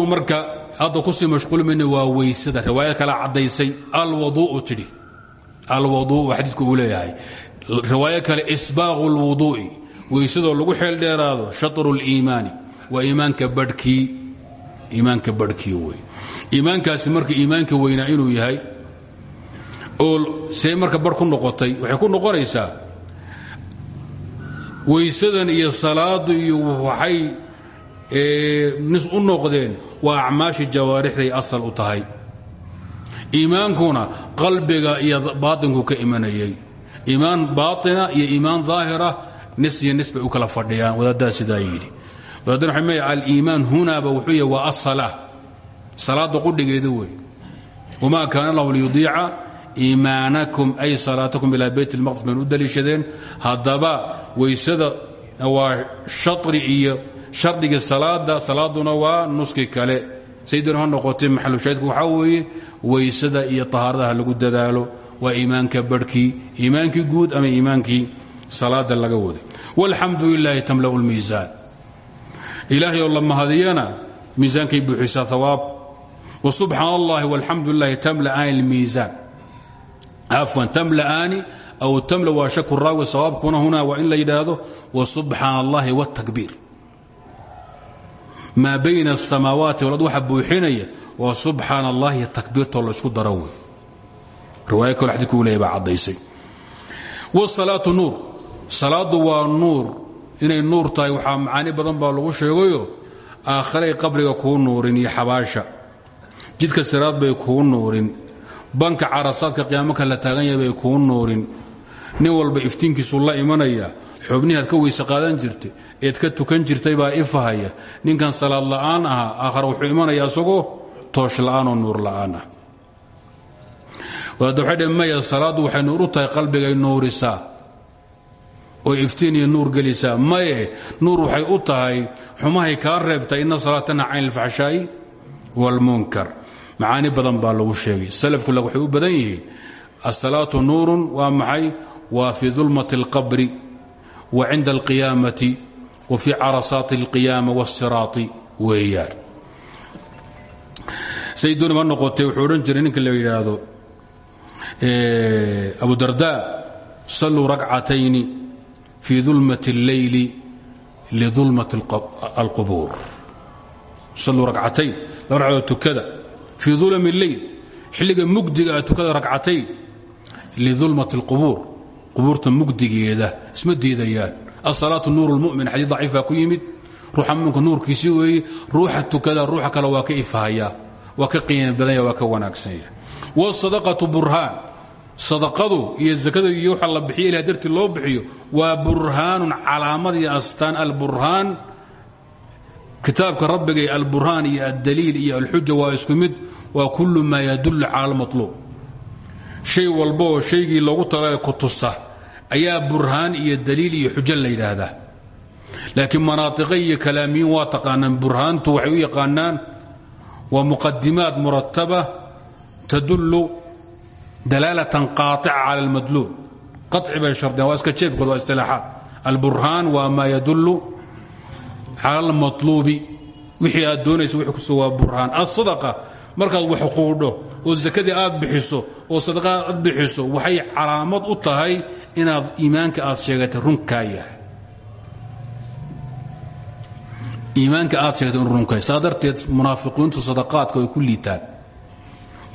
Marka hadda ku sii mashquulmayn waa weysada. Riwaayad kala caddaysay alwaduu'u tidhi. Alwaduu'u xadiidku uu leeyahay. Riwaayo kale isbaaqu lwuduu'i weysadoo lagu xeel dheeraado shatru liimaani waa iimaanka badhkii. Iimaanka badhkii wey iimaankaasi marka iimaanka weynaa inuu yahay oo see marka bar ku noqotay waxay ku noqonaysaa weysadan iyo salaadu iyo waxay nis u noqdeen waa acmaashii jawaarixday asal u tahay. Iimaankuna qalbiga iyo baatinku ka imanayay. Iimaan baaطina iyo iimaan daahira nis iyo nis u kala fadhiyaan. Wadaaddaa sidaa yidhi. Wadaaddan waxay leeyahay aliimaan hunaaba wuxuu yahay waa asalaa salaadda qudhigeeda wey wamaa kaana liyudiica iimaanakum ay salaatakum ilaa bayt اlmaqdis baynu u daliishadeen. Haddaba weysada waa shari iyo shardigii salaada salaaduna waa nuski kale. Saydun ha noqotay maxalushaydku waxaa weeye weysada iyo tahaarada ha lagu dadaalo waa iimaanka barhkii iimaankii guud ama iimaankii salaada laga waday. Walxamdu tamla'u lmiisaan ilaahay oo la mahadiyana miisaankay buuxisaa wa subxaan allahi walxamdu lilahi tamla'aani lmiisaan afwan tamla'aani aw tamla waa shaku raawi sawaabkuna hunaa waa in la yidhaahdo wa subxaan allahi wاtakbiir maa bayna asamaawaati walad waxa buuxinaya waa subxaan allahi takbiirtoo laysku daro wey riwaaya kale xadidku u leeya baa caddaysay. Wsalaatu nuur. Salaaddu waa nuur. Inay nuur tahay waxaa macaani badan baa lagu sheegayo aakharay qabriga kuu nuurin iyo xabaasha. Jidka siraad bay kuu nuurin. Banka carasaadka qiyaamaka la taagan yahay bay kuu nuurin. Nin walba iftiinkiisu la imanaya. Xubnihii aad ka weyse qaadan jirtay eed ka tukan jirtay baa ifahaya ninkan salaad la'aan ahaa aakhar wuxuu imanaya isagoo toosh la'aan oo nuur la'aan ah. Wadaadda waxay dheen maya salaaddu u tahay qalbigay nuurisaa oo iftiin iyo nuur gelisaa. Maye nuur waxay u tahay xumahay kaa reebtay ina salaad tanha can ilfaxshaa'i waalmunkar macaani badan baa lagu sheegay. Salafku waxay u badan yihiin asalaatu nuurun waa maxay? Waa fii dulmati اlqabri wa cinda alqiyaamati wa fii carasaati اlqiyaama wاsiraati weeyaan saydooni ma noqotay wuxuu odhan jiray ninka la yidhaahdo abu darda saluu rakcatayni fii dulmati اlleyli lidulmati alqubuur saluu rakcatayn laba ragcadood tukada fii ulm اleyl xilliga mugdiga a tukada rakcatayn lidulmat اlqubuur qubuurta mugdigeeda isma diidayaan asalaatu nuur اlmumin xadii daciifa ku yimid ruuxa muminka nuurkiisi weeye ruuxa tukada ruuxa kale waa ka ifahaya waa ka qiima badanya waa ka wanaagsanya wاsadaqaةu burhaan sadaqadu iyo zakada iyo waxa la bixiyo ilah dartii loo bixiyo waa burhaanun calaamad iyo astaan alburhaan kitaabka rabbiga iyo alburhaan iyo addaliil iyo alxuja waa isku mid waa kullu maa yadullu cala almatluub shay walba oo shaygii loogu talaga ku tusa ayaa burhaan iyo daliil iyo xujo la yidhaahdaa. Laakiin manaatiqa iyo kalaamiyiin waa taqaanaan. Burhaantu waxay u yaqaanaan waa muqadimaat murataba tadullu dalaalatan qaaطica cala almadluul qaci bay shardeen waa iska jeebkood waa istilaaxaad. Alburhaan waa yadullu cala almatluubi wixii aad doonaysa wixii kuso waa burhaan. Asadaqa markaad wax quudho oo sakadii aad bixiso oo sadaqaa aad bixiso waxay calaamad u tahay inaad iimaanka aad sheegatay runkaa iimaanka aad sheegatay in runkaa saa darteed munaafiqiintu sadaqaadka way ku liitaan.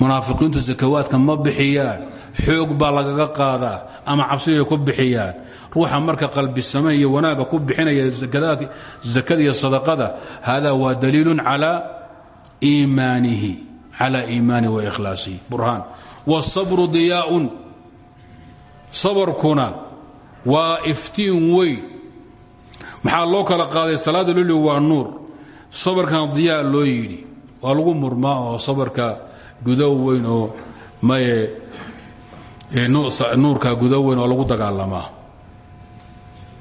Munaafiqiintu sakawaadka ma bixiyaan. Xoog baa lagaga qaadaa ama cabsibay ku bixiyaan. Ruuxa marka qalbisame iyo wanaagga ku bixinaya zakada iyo sadaqada hada waa daliilun calaa iimaanihi cala iimaanihi wa ikhlaasihi burhaan. Wاsabru diyaaun. Sabarkuna waa iftiin weyn. Maxaa loo kala qaaday? Salaada loli waa nuur. Sabarkan diyaa loo yidhi. Waa lagu murmaa oo sabarka gudow weyn oo maye nuurka gudow weyn oo lagu dagaalamaa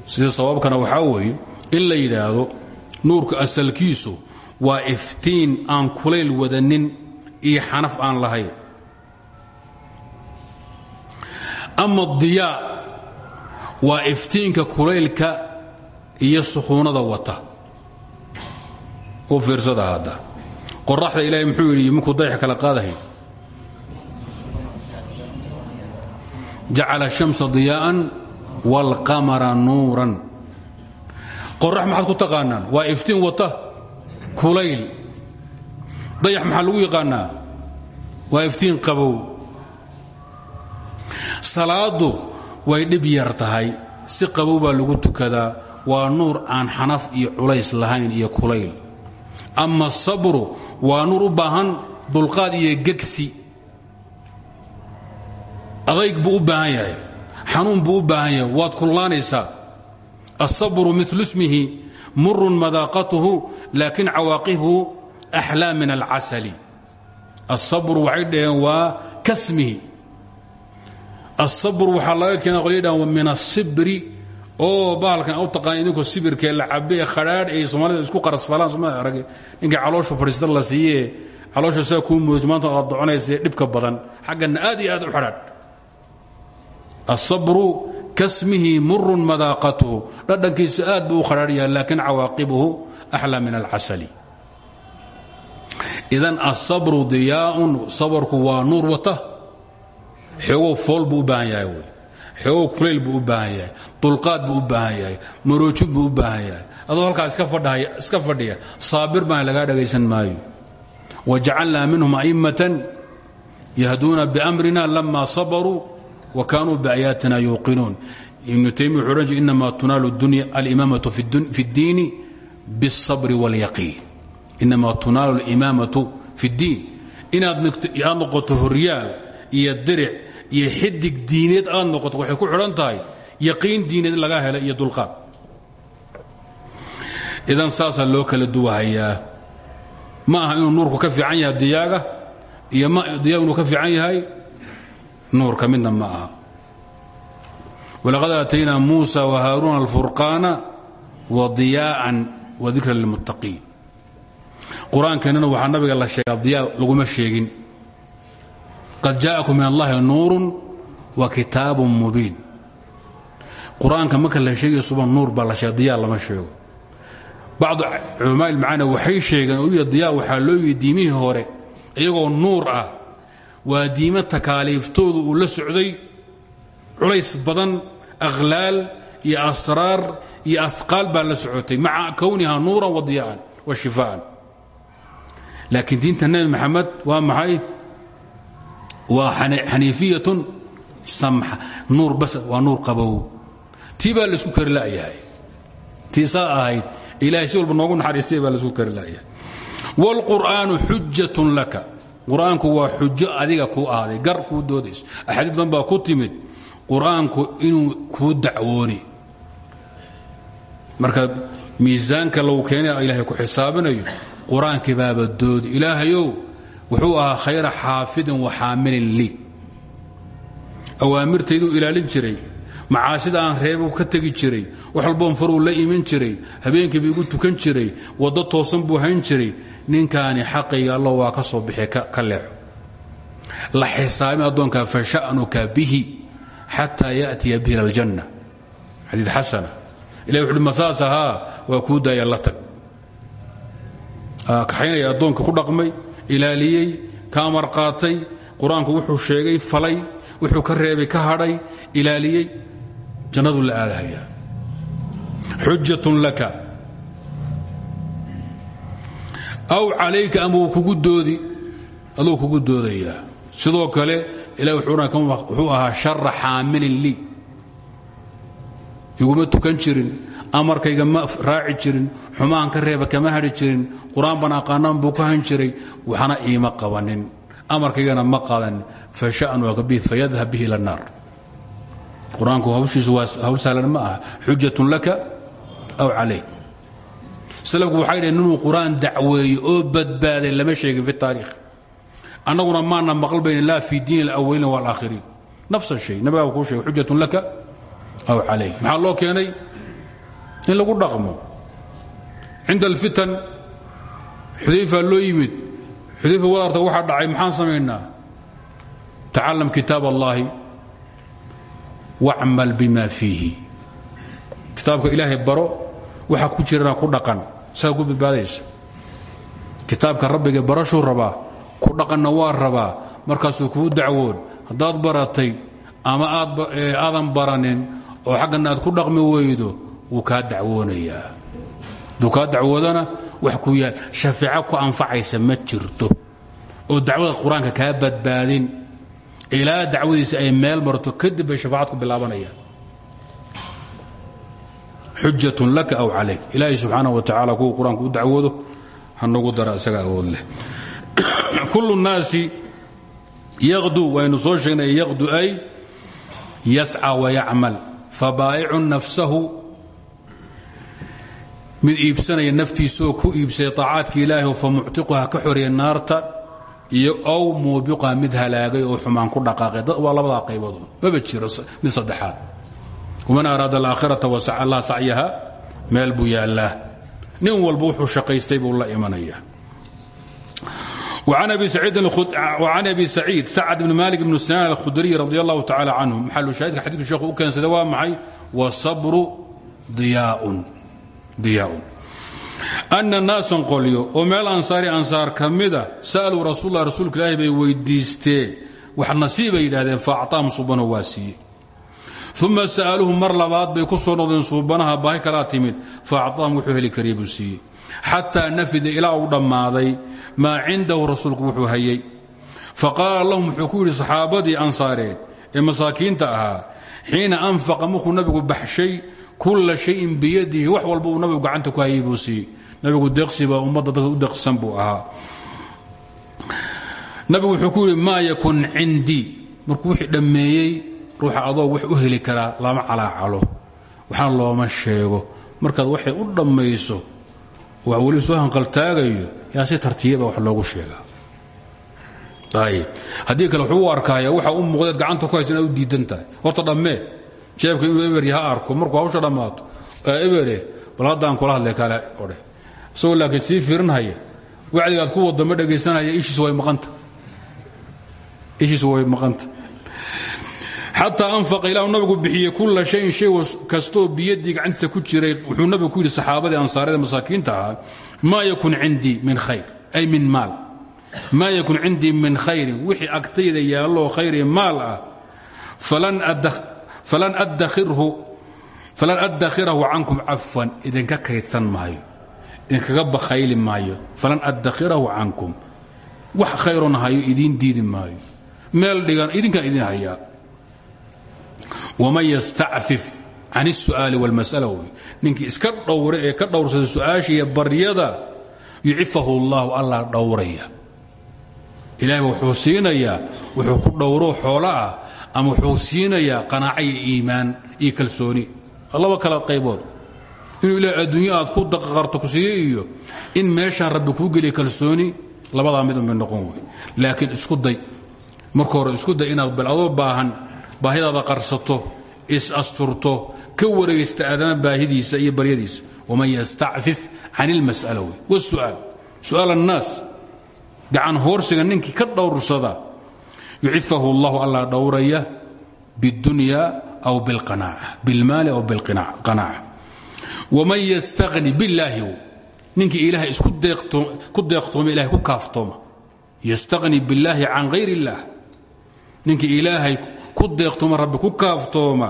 sida sababkana waxaa weeye in la yidhaahdo nuurka asalkiisu waa iftiin aan kulayl wadanin iyo xanaf aan lahayn. Ama diyaa waa iftiinka kulaylka iyo sukhuunada wata. U fiirsada hadda. Qoraxda ilaahay muxuu yidhi minkuu dayax kala qaadahay. Jacala shamsa diyaa'an wاlqamara nuuran. Qorax maxaad ku taqaanaan? Waa iftiin wata kulayl dayax maxaa lagu yaqaanaa? Waa iftiin qabow. Salaadu way dhib yar tahay. Si qabow baa lagu tukadaa. Waa nuur aan xanaf iyo culays lahayn iyo kulayl. Ama asabru waa nuur u baahan dulqaad iyo gegsi. Adayg buu u baahan yahay. Xanuun buu u baahan yahay. Waad kullaanaysaa. Asabru milu ismihi murun madaaqatuhu laakiin cawaaqibuhu أحلى من العسل الصبر waxay dhaheen waa kasmihi الصبر waxaa laga keena qolyadhan min الصibri oo bahalkan u taqaan idinku sibirkee la cabe ee khadhaadh ay soomaalida isku qarasfalaan soomaalida arag ninkii caloosha fadhiista la siiye caloosha saa kuu mooto maanta aad doconaysa dhibka badan xaggana aad iyo aad u xadhaadh الصبru kasmihi murun madaaqatuhu dhadhankiisu aad buu u khadhaadhyaha laakin cawaaqibuhu أxlى min اlcasali idan الصabru diyaaءun sabarku waa nuur wata xoogow fool buu u baahan yahay wy xoogow kulayl buu u baahan yahay dulqaad buu u baahan yahay maroojin buu u baahan yahay adoo halkaa iska fadhiya saabir baan lagaa dhagaysan maayo wajacalnaa minhum a'immatan yahduuna biamrina lama sabaruu wa kaanuu biaayaatina yuuqinuun ibnu taymiya wuxuu odhan jir inama tunaalu alimaamatu fi اddiini biالصabri wاlyaqiin inama tunaalu alimaamatu fi اddiin inaad noqoto horyaal iyo diric iyo xidig diineed aad noqoto waxay ku xidhan tahay yaqiin diineed in laga hela iyo dulqaad idan saasaa loo kala duwahayaa ma aha inuu nuurku ka fiican yahay diyaaga iyo diyaag inuu ka fiican yahay nuurka midna ma aha walaqad aataynaa muusa wahaaruuna alfurqaana wadiyaa'an wadikra lilmuttaqiin qur'aankeennana waxaa nabiga la sheegaa diyaa laguma sheegin. Qad jaءakum min allahi nuuru wa kitaabun mubiin. Qur'aanka marka la sheegaya suba nuur baa la sheega lama sheego. Bacdu culamaa ilmacaani waxay sheegeen oo iyo diyaa waxaa loo yidhi diimihii hore iyagoo nuur ah waa diimo takaaliiftoodu uu la socday. Culays badan akhlaal iyo asraar iyo afqaal baa la socotay. Maca kowniha nuuran wa diyaa'an wa shifaa'an laakiin diinta nebi maxamed waa maxay? Waa xaniifiyatun samxa nuur bas waa nuur qabow. Tii baa la isku kari la'yahay tii saa ahayd ilahay si walba noogu naxariistay baa la isku kari la'yahay wاlqur'aanu xujatun laka. Qur'aanku waa xujo adiga kuu ahaaday gar kuu doodayso. Axaadiid badan baa ku timid qur'aanku inuu kuu dacwooni. Marka miisaanka lagu keenay ilaahay ku xisaabinayo qur'aankii baaba doodi ilaahayow wuxuu ahaa khayra xaafidin wa xaamilin lii. Awaamirtayduu ilaalin jiray macaasida aan reebu ka tegi jiray wax walboon faruu la iman jiray habeenkiibu igu tukan jiray waddo toosan buu hayn jiray ninkaani xaqayga alla waa ka soo bixi ka leexo la xisaabin addoonkaa fa sha'nuka bihi xataa ya'tiya bihi aljanna. Xadiid xasana. Ilahi wuxuuhi masaas ahaa waa kuu daaya tag kaxaynaya addoonka ku dhaqmay ilaaliyey ka amar qaatay qur'aanku wuxuu sheegay falay wuxuu ka reebay ka hadhay ilaaliyey jannaduu la aadahayaa xujatun laka. Aw calayka ama kugu doodi aduu kugu doodayaa sidoo kale ilahi wuxuu ahaa shara xaamilin lii. Iguma tukan jirin amarkayga ma raaci jirin xumaan ka reeba kama hadhi jirin qur'aan baan aqaanaan buu ka han jiray waxna iima qabanin. Amarkaygana ma qaadanin fa sha'nuka bih fayadhab bihi ila naar. Qur'aanku hawshiisu waa hawl sahlan ma aha xujatun laka aw calayk. Salafku waxay dhaheen inuu qur'aan dacweeyo oo badbaaday lama sheegin fi taariikh. Annaguna maana maqalbayni laa fi diin alawaliina waalaakhiriin nafs shay nabigaa kuu sheegay xujatun laka aw calayk. Maxaa loo keenay in lagu dhaqmo. Cinda alfitan xudayfa loo yimid. Xudayfa wadarta dhacay maxaan samaynaa tacalam kitaab allahi wacmal bima fiihi. Kitaabka ilaahay baro waxa ku jirana ku dhaqan. Saa ku badbaadaysa. Rabbiga barashuu rabaa ku dhaqanna waa rabaa. Markaasuu kuu dacwoon haddaad baratay ama aadan baranin oo xaggana ku dhaqmi weydo wuu kaa dacwoonayaa. Hadduu kaa dacwoodana wax ku yaal shafeeco ku anfacaysa ma jirto. Oo dacwada qur'aanka badbaadin ilaa dacwadiisa ay meel marto kadib shafaacad ku bilaabanayaan. Xujatun laka aw calayk. Ilaahay subxaana wa tacaala kuwa qur'aanka u dacwoodo hanagu dara isaga awood leh. Kullu nnaasi yaqdu waynu soo sheegnay yaqdu ay yasca wayacmal fabaa'icun nafsahu mid iibsanaya naftiisaoo ku iibsaya طaacaadka ilaahi fa muctiquha ka xoreeya naarta iyo ow muubiqa mid halaagay oo xumaan ku dhaqaaqay waa labadaa qaybood maba jiro mid saddexaad waman araada alaakhirata wasaca allah sacyaha meel buu yaallaa nin walba wuxuu shaqaystay buu la imanaya وعن أبي سعيد سعد بن مالك بن سنان الخdري رضي الله تعالى عنه محل شاهدka xadيثku sheekh u keensada waa maxay والصبر ضyاء ana naasan qolyo oo meel ansaari ansaar kamida mida ah, sa'aluu rasuula rasuulka bay weydiisteen. Wax nasiibay yidhahdeen faactaahum suubanahu waa siiye uma sa'aluhu mar labaad bay ku soo noqdeen suubanaha baahi kalaa timid. Faactaahum wuxuu heli karya buu siiyey. Xataa nafida ilaa u dhammaaday maa cindahu rasuulku wuxuu hayay. Faqaala lahum wuxuu ku yidhi saxaabadii ansaareed ee masaakiinta ahaa xiina anfaqa markuu nabigu baxshay? Kulla shayin biyadihi wax walba uu nabigu gacanta ku hayay buu nabigu deqsiba ummadda dadka u deqsan buu ahaa. Nabigu wuxuu ku yakun cindii markuu wixii dhammeeyey ruuxa adoo wax u heli karaa lama calaacalo. Waxna looma sheego. Markaad waxay u dhammayso wax weli soo hanqaltaagayo yaa si tartiiba wax loogu sheegaa. Ayb haddii kale wuxuu u waxa u muuqdeed gacanta ku haysa u diidan horta dhammee jeebka inuu eber ha arko markuu hawsha dhammaato ebere bal haddaan kula hadlay kale odhe. Isagoo laakiin sii fiirinhaya wacdigaad ku wadda ma dhegaysanaya ishiis way maqanta. Xataa anfaqa ilaahu nabigu bixiyey kulla shayin shay kastoo biyadii gacantiisa ku jiray wuxuu nabigu ku yidhi saxaabadii ansaarada masaakiinta ahaa yakun cindii min khayr ay min maal. Maa yakun cindii min khayrin wixii agtayda yaalloo khayri maal ah falan falan addakhirahu cankum cafwan idinka kaydsan maayo idinkaga bakhayli maayo falan addakhirahu cankum wax khayron hayo idiin diidi maayo meel dhigan idinkaan idin hayaa waman yastacfif can isu'aali wاlmas'ala wy ninkii iska dhowra ee ka dhowrsada su'aashiiyo baryada yucifahu اllahu allah dhowraya. Ilahay ba wuxuu siinayaa wuxuu ku dhowro xoolo ama wuxuu siinayaa qanaaco iyo iimaan iyo kalsooni. Laba kala qaybood. Inuu ilahay adduunyo aad ku daqaqarto ku siiyo iyo in meeshaan rabbi kuu geliya kalsooni labadaa mid unbay noqon wey laakiin isku day. Marka hore isku day inaad bal adoo baahan baahidaada qarsato is-asturto ka wareegaysta aadama baahidiisa iyo baryadiisa. Waman yastacfif can ilmas'ala wey wasu'aal su'aal. Annaas. Gacan hoorsiga ninkii ka dhowrsada yucifahu allahu allah dhowraya biاdunya aw biاlqanaaca bilmaali aw biاlqanaaca waman yastaqni billaahi ninkii ilaahay isku ku deeqtooma ilahay ku kaaftooma yastaqni billaahi can hayr اllah ninkii ilaahay ku deeqtooma rabbi ku kaaftooma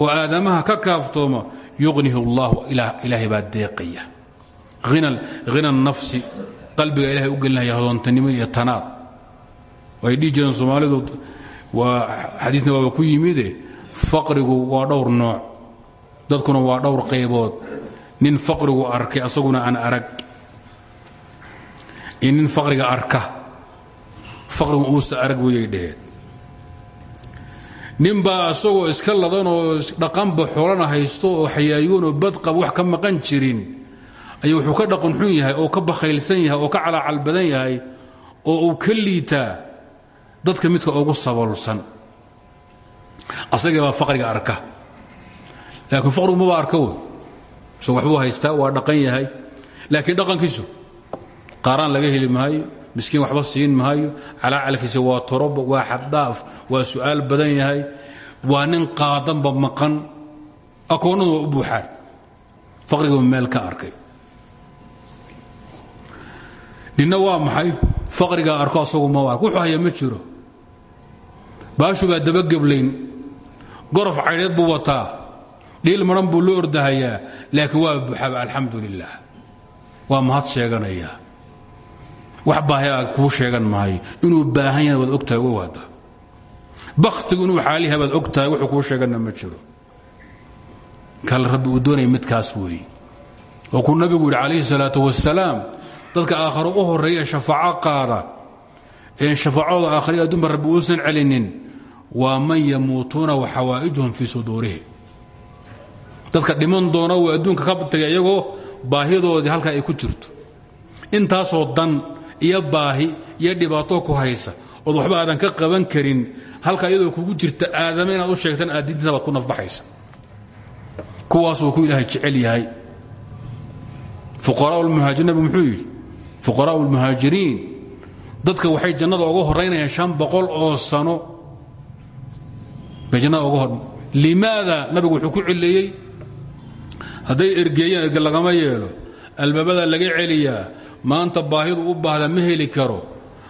oo aadamaha ka kaaftooma yuqnihi اllahu ilaahay baa deeqaya hina nafsi qalbiga ilahay u gelinaya hodoontanimo iyo tanaad ay dhihi jireen soomaalidu. Waa xadiidna waaba ku yimide faqrigu waa dhowr nooc. Dadkuna waa dhowr qaybood. Nin faqrigu arkay asaguna aan arag. Iyo nin faqriga arka. Faqrigu uusa arag weyay dheheen nin baa asagoo iska ladan oo dhaqanba xoolana haysto oo xayaayuun oo badqab wax ka maqan jirin. Ayuu wuxuu ka dhaqan xun yahay oo ka bakhaylsan yahay oo ka calaacal badan yahay oo uu ka liitaa dadka midka ugu saboolsan. Asagii baa faqriga arka. Laakiin faqrigu maba arka wey so waxbuu haystaa waa dhaqan yahay. Laakiin dhaqankiisu qaaraan laga heli maayo miskiin waxba siin maayo calaacalkiisa waa toroba waa xaddaaf waa su'aal badan yahay waa nin qaadanba maqan akoonnadu waa u buuxaan faqriga meel ka arkay. Ninna waa maxay? Faqrigaa arko asagu ma ark wuxuu haya ma jiro baashu baa dabageblayn gorof caydheed buu wataa. Dhiil maran buu loo ordahayaa laakiin waa buxaba alxamdu lilah waa sheeganaya. Wax baahiaa kuu sheegan maayo inuu baahan yahay waad ogtahay wa waada. Bakhtigu inuu xaaliha baad ogtahay wuxuu kuu sheeganna ma jiro. Kale rabbi uu doonaya midkaas weeye oo kuu nabigu yidhi salaatu wasalaam dadka aakharo u horreeya ee shafaaco qaada een shafaacadooda aakhariya adduunba rabbi uusan celinin waa man yamuutuuna wa xawaa'ijuhum fii suduurihim dadka dhiman doona uu adduunka ka tagay iyagoo baahidoodii halkaa ay ku jirto. Intaasoo dan iyo baahi iyo dhibaato ku haysa ood waxba aadan ka qaban karin halkaa iyadoo kugu jirta aadame inaad u sheegtaan aad ku nafbaxaysa. Kuwaasuu ku ilaahay jecel yahay. Fuqaraa lmuhaajiriin nabigu muxuu yidhi fuqaraa lmuhaajiriin dadka waxay jannada uga horaynayaan shan oo sano bay jannada uga hor limaada nabigu wuxuu ku cileeyey hadday ergeeyeen erge lagama yeelo. Albaabada laga celiyaa maanta baahidu u baahda ma heli karo.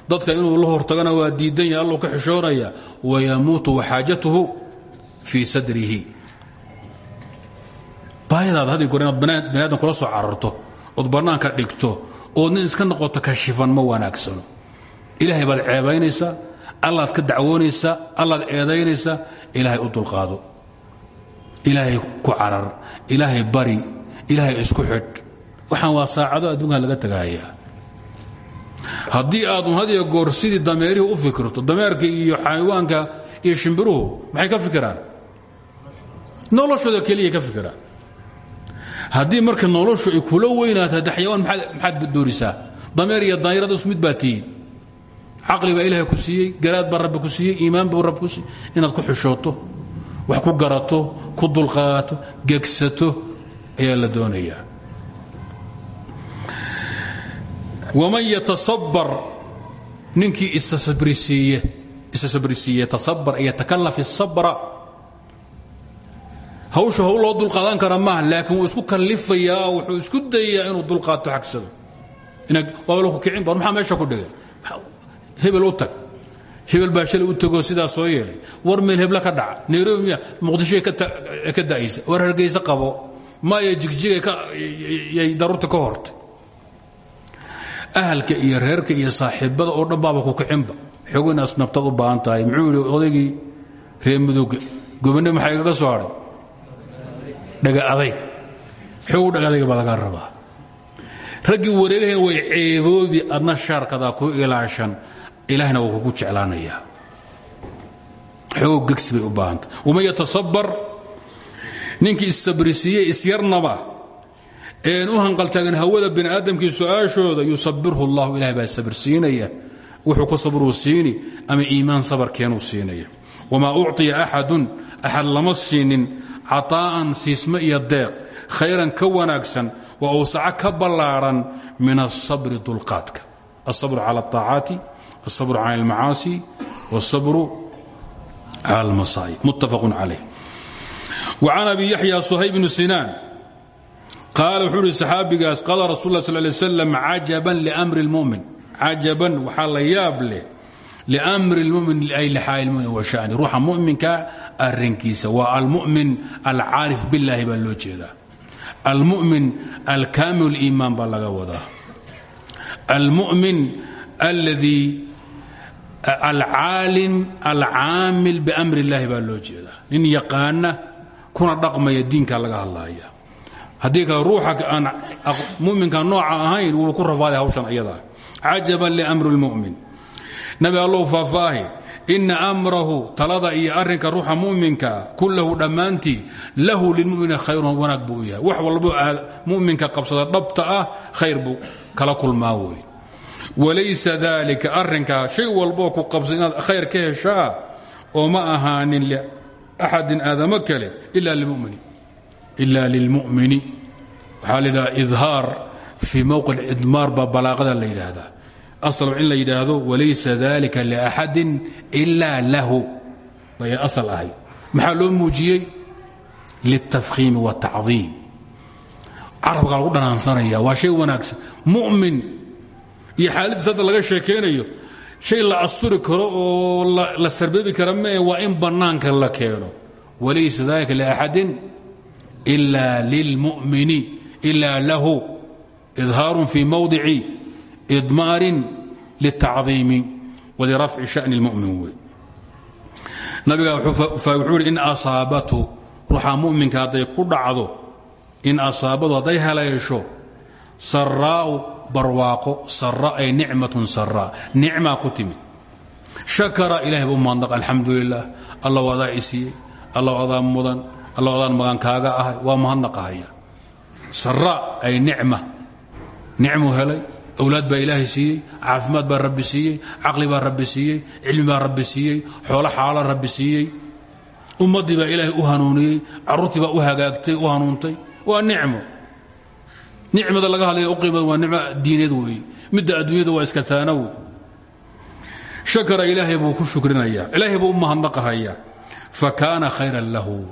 Dadka inuu la hortagana waa diidan yahay alluu ka xishoonaya. Wayamuutu waxaajatuhu fii sadrihi. Baahidaada haddii goor inaad bani kula soo cararto ood bannaanka dhigto ood nin iska noqoto kashifan ma wanaagsano ilaahay baad ceebaynaysaa allaad ka dacwoonaysaa allaad eedaynaysaa ilaahay u dulqaado. Ilaahay ku carar ilaahay bari ilaahay isku xidh. Waxaan waa saacado adduunkan laga tagahayaa haddii aad un had iyo goor u fikirto dameerka iyo xayawaanka iyo shimbiruhu maxay ka fikiraan? Noloshooda keliya ka fikiraan. Haddii marka noloshu ay kula weynaato hadde xayawaan maxaad doorisaa dameer iyo daanyarada isku mid baa caqli baa ilaahay ku siiyey garaad baa rabbi ku siiyey iimaan buu rabbi ku siiyey. Inaad ku xishooto wax ku garato ku dulqaato gegsato ayaa la doonayaa. Waman yatasabar ninkii isasabrisiiye tasabar iyo takallaf isabra hawsha hawl loo dulqaadan kara maaha laakiin wuu isku kallifayaa wuxuu isku dayayaa inuu dulqaato xagsado. Waabala ku kicin bar maxaa meesha ku dhigay hebel u tag. Hebel baa shalay u tagoo sidaa soo yeelay. War meel hebla ka dhaca. Nairobi miya muqdishoy ka da'aysa. War hargayse qabo. Maya jigjigay daruurta ka hortay ahalka iyo reerka iyo saaxiibada oo dhan ku kicinba xogo inaad nabtaad u baahan tahay. Muxuu yidhi odaygii soo hadhay dhaga adayg xogu dhaga adayga baa lagaa rabaa. Way ceeboobi adna shaarkadaa ku ilaashan ilaahna wuu kugu jeclaanayaa xogo gegsi bay u baahanta waman yatasabar ninkii issabrisiiyey isyarnaba een u hanqaltaagan hawada bini aadamkii su-aashooda yusabirhu اllahu ilahay baa sabir siinaya wuxuu ku sabruu siini ama iimaan sabarkeenuu siinaya wamaa ucطiya axadun axad lama siinin caطaa'an siisme iyo deeq khayran ka wanaagsan wa awsaco ka ballaadhan min asabri dulqaadka alsabru cala الطaacaati alsabru cala اlmacaasi wاlsabru cala اlmasaa'ib muttafaqu calayh وcan abi yaxya suhayb bnu sinaan qaala wuxuu uhi saxaabigaas qaala rasul la sl lay slam cajaban limri اlmumin cajaban waxaa la yaab leh limri اlmumin ay lxaal mumin washani ruuxa muminka arrinkiisa waa almumin alcaarif biاllahi baa loo jeedaa almumin alkaamil اliimaan baa laga wadaa almumin alladii alcaalim alcaamil bamri اllahi baa loo jeedaa. Nin yaqaana kuna dhaqmaya diinka laga hadlaya haddii kale ruuxa aan muminka nooca ahayn wuu ku rafaaday hawshan ayadaa cajaban liamri اlmumin nabi allow faahfaahi ina amrahu talada iyo arrinka ruuxa muminka kullahu dhammaantii lahu lilmumini khayrun wanaag buu u yahay. Wax walbo muminka dhabta ah khayr buu kala kulmaa walaysa dalika arrinkaa shay walboo ku qabsa inaad khayr ka heshaa oo ma ahaanin liaxadin aadamo kale ila lilmumini ila lilmumini waxaa la yidhaha idhaar fii mowqic idmaar baa balaaqada la yidhaahdaa asal in la yidhaahdo walaysa dalika liaxadin ila lahu bay asal ahay maxaa loo muujiyey liltafkhiimi wاtacdiim carabkaa lagu dhanaansanaya waa shay wanaagsan mumin iyo xaaladiis hadda laga sheekaynayo shay la asturi karo oo la sarbeebi kara mee waa in bannaanka la keeno. Walaysa dalika liaxadin ila lilmumini ila lahu idhaarun fii mawdici idmaarin liltacdiimi walirafci shani اlmumin wey. Nabiga wuxuu ihi in asaabatu ruuxa muminka hadday ku dhacdo in asaabadu hadday haleesho saraa'u barwaaqo sara ay nicmatun saraa nicmaa ku shakara ilahay buu maandaq alxamdu allow adaa i siiyey. Allow adaa mudan. Allow adaan magankaaga ahay. Waa mahadnaqahaya sara ay nicma. Nicmuu helay. Awlaad baa ilaahay siiyey. Caafimaad baa rabbi siiyey. Caqli baa rabbi siiyey. Cilmi baa rabbi siiyey. Xoolo xaala rabbi siiyey. Ummaddii baa ilaahay u hanuuniyey. Carruurtii baa u hagaagtay u hanuuntay. Waa nicmo nicmada laga hadlaya u qiimada waa nicmo diineed weeye midda adduunyada waa iska taana wey shakara ilaahay buu ku shukrinayaa. Ilaahay buu u mahadnaqahayaa. Fakaana khayran lahu.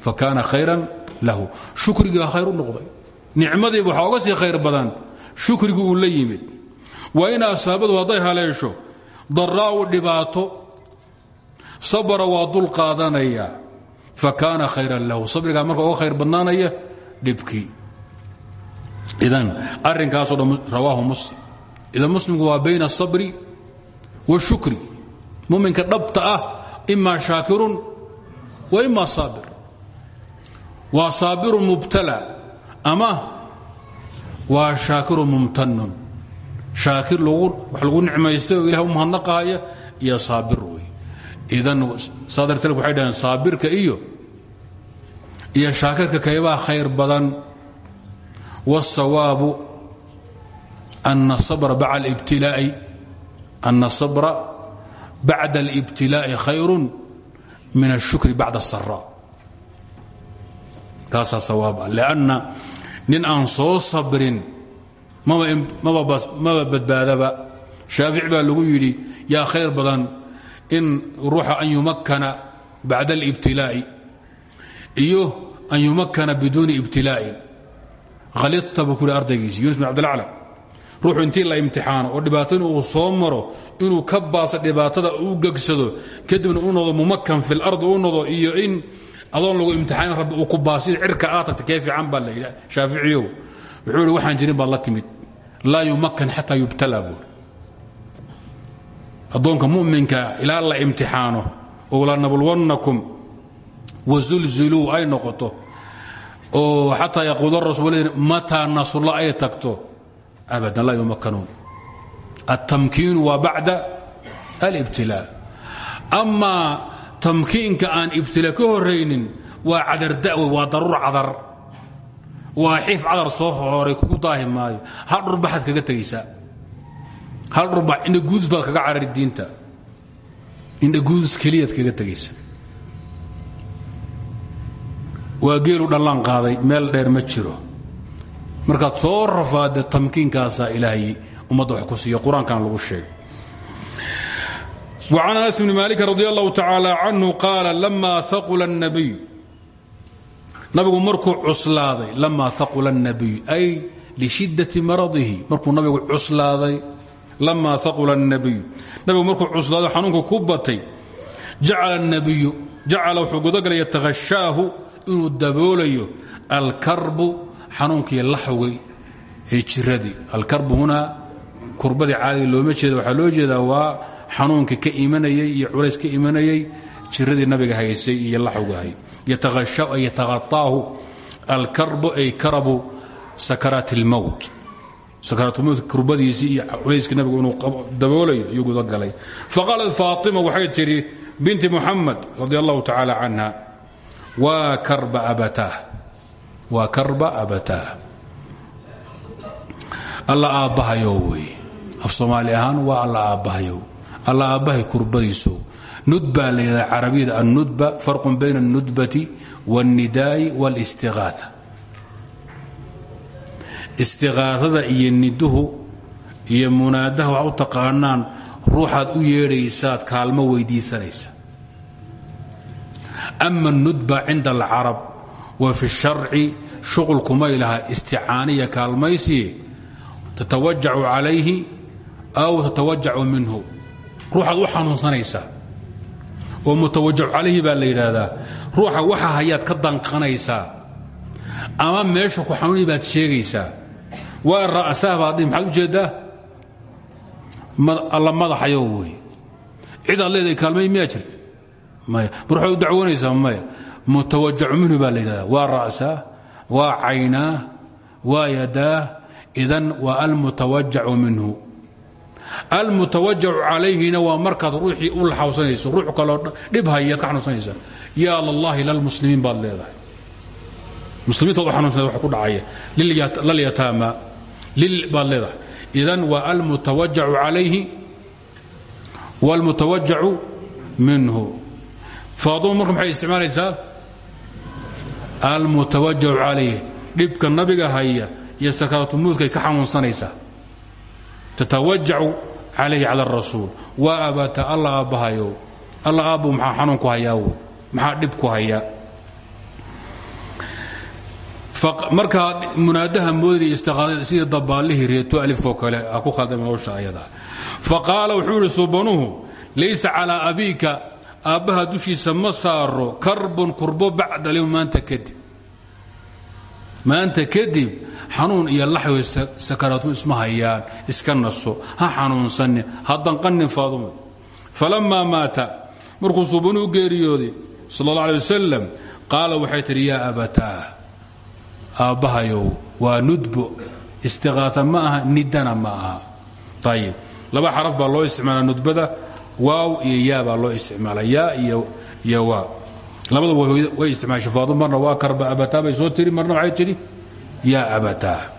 Fakaana khayran lahu. Shukrigaa khayr u noqday. Nicmadiiba waxaa oga khayr badan. Shukrigu uu la yimid. Waa in asaabadu hadday haleesho daraa'u dhibaato sabara waa dul qaadanaya. Fakaana khayran lahu. Sabrigaa marka oga khayr badnaanaya dhibkii idan arrinkaasoo dhan rawaahu muslim. Idan muslimku waa bayna asabri wاshukri muminka dhabta ah ima shaakirun wa ima saabir. Waa saabirun mubtala ama waa shaakirun mumtanun shaakir wax lagu nicmaystay oo ilah u mahadnaqahaya iyo saabir idan saa waxay dhaheen saabirka iyo iyo shaakirka kaybaa khayr badan wالsawaabu ana sabra bacda اlibtilaa'i أن الصبر بعد الابتلاء خير من الشكر بعد السراء taasaa sawaab لأنna nin aan soo sabrin maba badbaadaba shaafic baa lagu yidhi yaa khayr badan in ruuxa an yumakana bacda اlاbtilaaءi iyo an yumakana biduuni ibtilaa'in halidta buu kuli ardaygiisi yunus bin abdilacla ruuxu intii la imtixaano oo dhibaatana uu soo maro inuu ka baasa dhibaatada u gegsado kadibna u nodo mumakan fil ardi u nodo iyo in adoon lagu imtixaanin rabbi uu ku baasiyo cirka aa tagta kee fiican baa la yidha shaaficiyow wuxuu ihi waxaan jirin baad la timid. Laa yumakan xataa yubtala buul addoonka mu'minka ah, ilaa la imtixaano oo lanabulwannakum wasulzuluu ay noqoto oo xataa yaquula rasul mataa nasrullah ay tagto. Abadan laa yumakanuun altamkiinu waa bacda alibtilaa. Amaa tamkiinka aan ibtila ka horaynin waa cadarda'we waa daruur cadar. Waa xiif cadar soo horay kugu daahi maayo. Hal dhurbaxaad kaga tegaysaa hal dhurbax indhaguudus baad kaga carari diinta. Indhaguudus keliyaad kaga tegaysa waa geelu dhallaan qaaday meel dheer ma jiro markaad soo rafaade tamkiinkaasaa ilaahay ummadda wax ku siiya qur-aankan lagu sheegay وعن أنس بن مالك رضي الله تعالى عنه قال لما ثقل النبي nabigu markuu cuslaaday lama aqula الnabiy ay lishidaةi maradihi markuu nabigu cuslaaday lama aqula الnabiy nabigu markuu cuslaaday xanuunku ku batay jacala الnabiyu jacala wuxuu gudagalay yatakhashaahu inuu daboolayo alkarbu xanuunkii laxway ee jiradii alkarbu hunaa kurbadii caadiga looma jeeda waxaa loo jeedaa waa xanuunkii ka imanayey iyo culays ka imanayey nabiga haysay iyo laxwgahay yataataahu alkarbu ay karabu sakaraat اlmowt sakaraatmowt kurbadiisii iyo culayskii nabigu inuu daboolayo ayuu gudagalay. Faqaalat faatima waxay tidhi binti muxamed radi allahu tacaala waa karba abataah waa karba abataah alla aabbahayow wey. Af soomaali ahaan waa alla aabbahayow alla aabbahay kurbadiiso nudba la yidhahda carabiyada annudba farqun bayna alnudbati wاlnidaa'i wاlistiqaaa istiqaadada iyo niduhu iyo munaadaha waxaa u taqaanaan ruuxaad u yeedhaysaad kaalmo weydiisanaysa ama nudba cinda alcarab wa fi sharci shuqulkumay laha isticaaniya kaalmaysi tatawajacu calayhi aw tatawajacu minhu ruuxaad u xanuunsanaysaa oo mutawajacu calayhi baa la yidhaahdaa ruuxa waxa hayaad ka danqanaysaa ama meesha ku xanuuni baad sheegaysaa waa ra'saha baad maxaad u jeeddaa alla madaxayo maya. Mar waxaad u dacwoonaysaa maya. Mutawajacu minhu baa la yidhahdaa. Waa ra'saa waa caynaa waa yadaa idan waa almutawajacu minhu. Almutawajacu calayhina waa markaad ruuxii u laxawsanayso. Ruux kaloo dhib hayaad ka xanuunsanaysaa yaa llahi lalmuslimiin baad leedahay. Muslimiintaad u xanuunsanay wax ku dhacaya. Lalyataama lil baad leedahay. Idan waa almutawajacu calayhi wاlmutawajacu minhu faaduma marka maxay isticmaalaysaa almutawajacu calayh dhibka nabiga haya iyo sakaatumuudkay ka xanuunsanaysaa tatawajacu calayhi cala arasuul waa abata alla aabbahayow alla aabbu maxaa xanuun ku hayaaw maxaa dhib ku hayaa markaa munaadaha istiqaadada sidii dabaallihii reeto alifkoo kale ha ku khaldama hawsha ayada faqaala wuxuu ihi laysa calaa abiika aabbaha dushiisa ma saaro karbun kurbo bacdal maanta kadib. Maanta kadib xanuun iyo laxwi sakaraatu isma hayaan iska naso ha xanuunsani ha danqanin faadume falammaa maata markuusuu banuu geeriyooday sal alla alay wasalam qaala waxay tidhi yaa abataa aabbahayow waa nudbo. Istiqaata ma aha nidana ma aha. Ayib laba xaraf baa loo isticmaalaa nudbada waaw iyo yaa baa loo isticmaala yaa iyo waa labada way isticmaashay faadu marna karba abataa bay soo tiri marna waxay tidhi yaa abataa.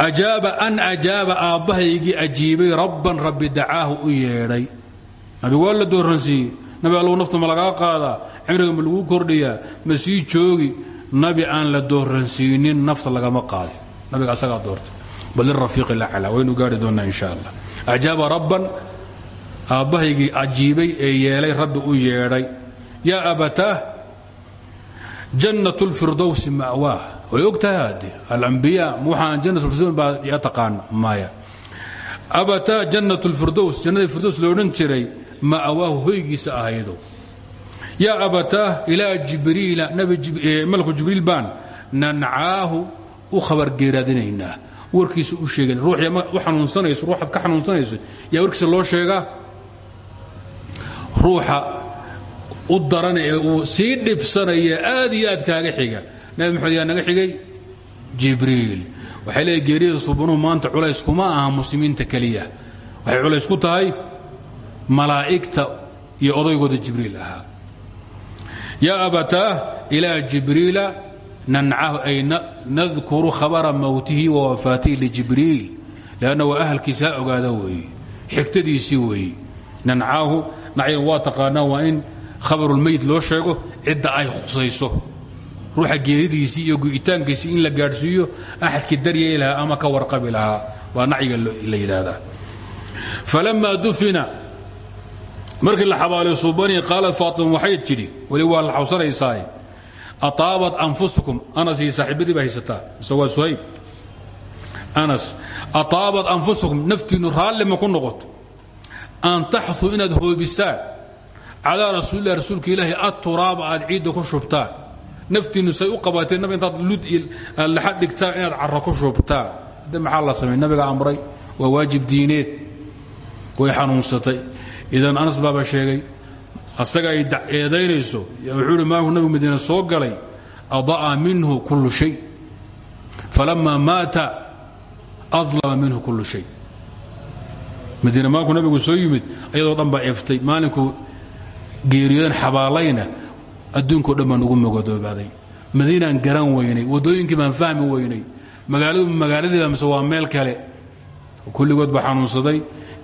Ajaaba an ajaaba aabbahaygii ajiibay rabban rabbi dacaahu u yeedhay. Nabi waa la dooransiiyey. Nabi allow nafta ma lagaa cimriga ma laguu kordhiyaa ma sii joogi. Nabi aan la dooransiinin nafta lagama qaadin. Nabiga asagaa doortay. Bal lirafiiqi lacla waynu gaari doonnaa insha allah ajaaba rabban aabbahaygii ajiibay ee yeelay rabbi u yeedhay. Yaa abataah jannat اlfirdowsi ma'waah way og tahay hadde alambiyaa waxaan jannat lfirdows baa ya taqaan maya abataa jannat اlfirdows jannadii firdows loodhan jiray ma'waahu hoygiisa ahaydo. Yaa abataah ilaa jibriila malku jibriil baan nancaahu u khabargeeraadinaynaa warkiisa u sheegan ruuxii u xanuunsanayso ruuxaad ka xanuunsanayso yaa warkiisa loo sheegaa ruuxa u daran ee uu sii dhibsanaya aad iyo aad kaaga xiga. Nabi maxamed yaa naga xigay? Jibriil. Waxay leedahy geerida subanuhu maanta culays kuma aha muslimiinta keliya. Waxay culays ku tahay malaa'igta iyo odaygooda jibriil ahaa. Yaa abataah ilaa jibriila nadkuru khabara mowtihi wa wafaatihi lijibriil lanna waa ahalkiisa ha ogaada weeye xigtadiisii weeye nancaahu nacyan waa taqaanaa waa in khabarulmeyd loo sheego cidda ay khusayso ruuxa geeridiisii iyo gu'itaankiisii in la gaadhsiiyo axadkii daryay lahaa ama ka warqabi lahaa waa nacyiga la yidhaahdaa falamaa dufina markii la xabaalay suubani qaalad faatima ataabat anfusukum anas iyo saaxiibadii baa haysataa mise waa suhayb anas ataabat anfusukum naftiinnu raalli ma ku noqoto an taxuu inaad hoobisaan calaa rasuulilah rasuulka ilaahi aturaaba aad ciidda ku shubtaan naftiinnu say u qabateen nab intaad lud laxa dhigtaan inaad carro ku shubtaan de maxaa la samay nabiga amray waa waajib diineed way xanuunsatay idan anas baaba sheegay asaga ay eedaynayso wuxuu hi maanku nabigu madiina soo galay ada'a minhu kullu shay. Falama maata adlama minhu kullu shay. Madiina maanku nabigu soo yimid ayadoo dhan baa eftay maalinkuu geeriyoodan xabaalayna adduunkao dhan baan ugu mogodoobaaday madiinaan garan weynay waddooyinkii baan fahmi weynay magaaladu magaaladiiba mise waa meel kale. Kulligood baa xanuunsaday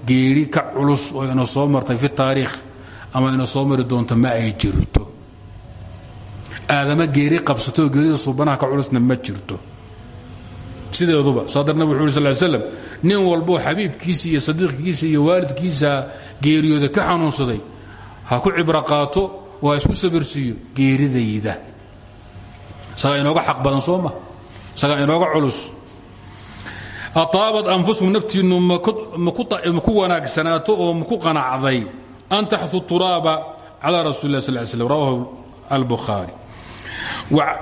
geeri ka culus oo ina soo martay fi taariikh ama ina soo mari doonto ma ay jirto. Aadama geeri qabsatoo geerida suubanaha ka culusna ma jirto. Sideeduba saadar nabig wuxu uri sal slam nin walboo xabiibkiisa iyo sadiiqkiisa iyo waalidkiisa geeriyooda ka xanuunsaday ha ku cibro qaato oo ha isku sabirsiiyo geeridayda. Isagaa inooga xaq badan soo ma isagaa inooga culus. Ataabat anfusukum naftiinnu maku wanaagsanaato oo maku qanacday an taxu turaaba calى rasuuli lah sal slm rawahu albukhaari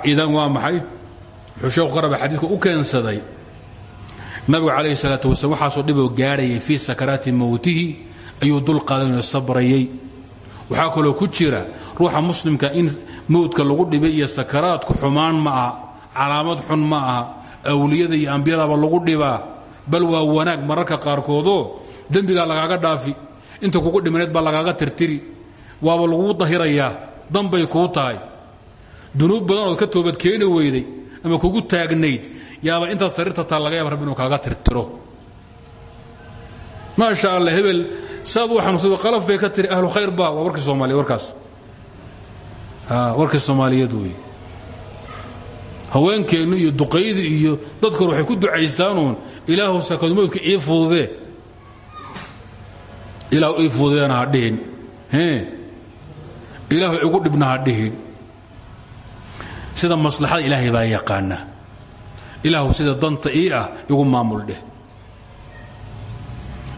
idan waa maxay wuxuu sheekhu qaraba xadiidka u keensaday nabigu calayhi salaatu wasalaam waxaasoo dhiboo gaadhayay fii sakaraati mowtihi ayuu dulqaadanoo sabrayey waxaa kaloo ku jira ruuxa muslimka in mowdka lagu dhibay iyo sakaraadku xumaan ma aha calaamad xun ma aha awliyada iyo ambiyadaba lagu dhibaa bal waa wanaag mararka qaarkoodoo dembigaa lagaaga dhaafi inta kugu dhimaneed baa lagaaga tirtiri. Waaba laguu dahirayaa. Danbay kuu tahay. Dunuub badan ood ka toobad keeni weyday ama kugu taagnayd yaaba intaad sariirta taa laga yaaba rabbi inuu kaaga tirtiro. Maasha allah hebel saad u xanuunsada qalaf bay ka tiri ahlu khayr ba waa soomaaliya warkaas. Warkii soomaaliyeed wey haweenkeennu iyo duqaydu iyo dadkor waxay ku ducaystaanuun ilaahu sakadumoodka ii ilaahu ii fududeena ha dhihin ilaahu igu dhibna ha dhihin sida maslaxada ilaahay baa yaqaana ilaahu sida danta ii ah maamul dheh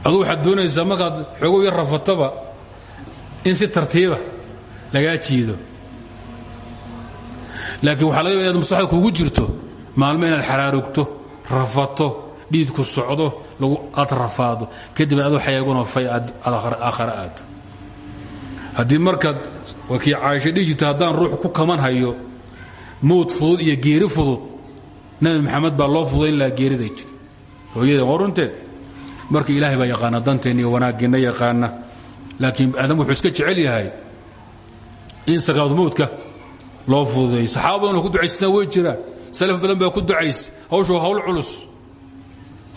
adu waxaad doonaysaa markaad xoogow yar rafataba in si tartiiba lagaa jiido. Laakiin waxaa laga ya inaad kugu jirto maalmo inaad xaraarugto rafato dhiidku socdo aad rafaado kadib adu xayaagunoo fay aad aakhare aado haddii markaad waa kii caaisho dhihi jirta haddaan ruux ku kaman hayo mowd fudud iyo geeri fudud nabi maxamed baa loo fudayn lahaa geeriday jir. Hooyada waa runteed marka ilaahay baa yaqaana danteenna iyo wanaageenna yaqaana laakiin aadam wuxuu iska jecel yahay in sakaad mowdka loo fududeeyo saxaaba badanoo ku ducaysana way jiraan. Salaf badan baa ku ducays hawshu hawl culus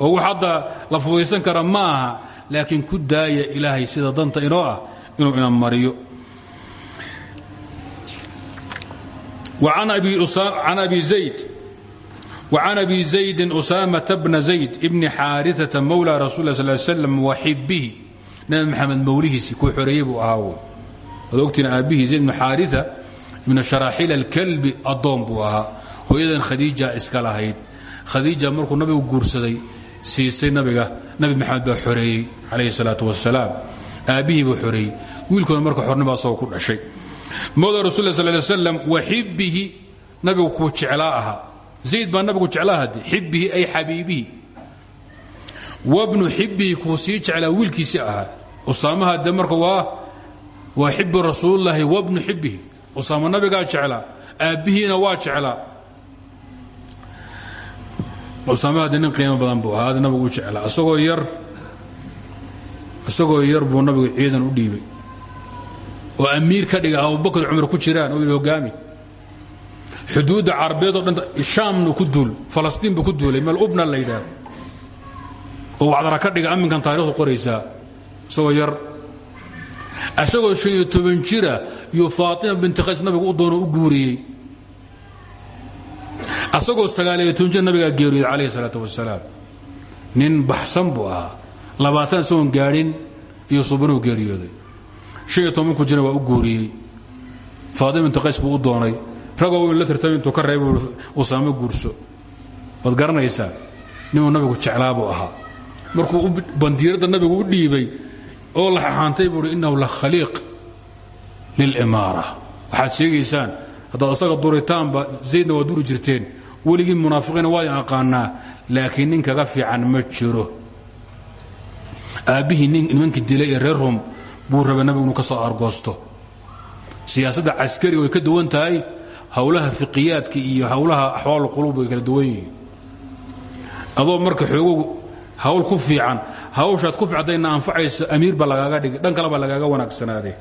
oo wax hadda la fudaysan kara ma aha laakiin ku daaya ilaahay sida danta inoo ah inuu ina mariyo عن أبي زيد وعن أبي زيد أسامة بن زيد بن xاaرثة مولى رsuل اه صل ل سلم وحبه نبي محamed mawlihiisi ku xoreeyey buu ahaa wy waad ogtiin aabihii zayd بن xاariثة ibn شharaaxiil الكلbi adoon buu ahaa hooyadan khadiija iska lahayd khadiija markuu nabigu guursaday siisay nabiga. Nabi maxamed baa xoreeyey calayhi salaatu wasalaam aabbihii buu xoreeyey. Wiilkoona marka xornimaa soo ku dhashay. Mawda rasul sal l slam waxibbihi nabigu kuu jeclaa ahaa. Zayd baa nabigu jeclaa hade xibbihi ay xabiibihi wabnu xibbihi kuu sii jeclaa wiilkiisii ahaa. Usaamaha de marka waa waa xibbi rasuulilaahi wabnu xibbihi. Usaama nabigaa jeclaa. Aabbihiina waa jeclaa usaamaha de nin qiimo badan buu ahaa nabigu u jeclaa isagoo yar isagoo yar buu nabigu ciidan u dhiibay oo amiir ka dhiga abubakr cumar ku jiraan oo hogaami xuduudda carabeed oo dhan shaamnu ku duul falastiin buu ku duulay meel ubna la yidhaahdo oo wacdara ka dhiga amminkan taarikhdu qoraysaa isagoo yar isagoo shan iyo toban jira iyo faatima binti qays nabigu u doono u guuriyey asagoo sagaaliyo toban jir nabigaa geeriyooday calayhi salaatu wasalaam nin baxsan buu ahaa. Labaatan isagoon gaadhin iyo subanuhu geeriyooday. Shan iyo tobanku jira waa u guuriyey. Faatima binti qays u doonay. Ragoo weyn la tirtay intuu ka reeba usaamo guurso. Waad garanaysaa ninuu nabigu jeclaa buu ahaa. Markuu bandiiradda nabigu u dhiibay oo la xaxaantay buuhi innahu la khaliiq lilimaara waxaad sheegaysaan haddaad asaga duritaanba zaydna waa duri jirteen. Weligii munaafiqiina waa aqaanaa laakiin nin kaga fiican ma jiro. Aabbihii nimankii dilay ee buu raba nabigu inuu ka soo argoosto. Siyaasadda caskariga way ka duwan tahay howlaha fiqiyaadka iyo howlaha axwaal quluub way kala duwan adoo marka xoogow hawl ku fiican hawshaad ku fiicdayna anfacayso amiir ba lagaaga dhigay dhan kale baa lagaaga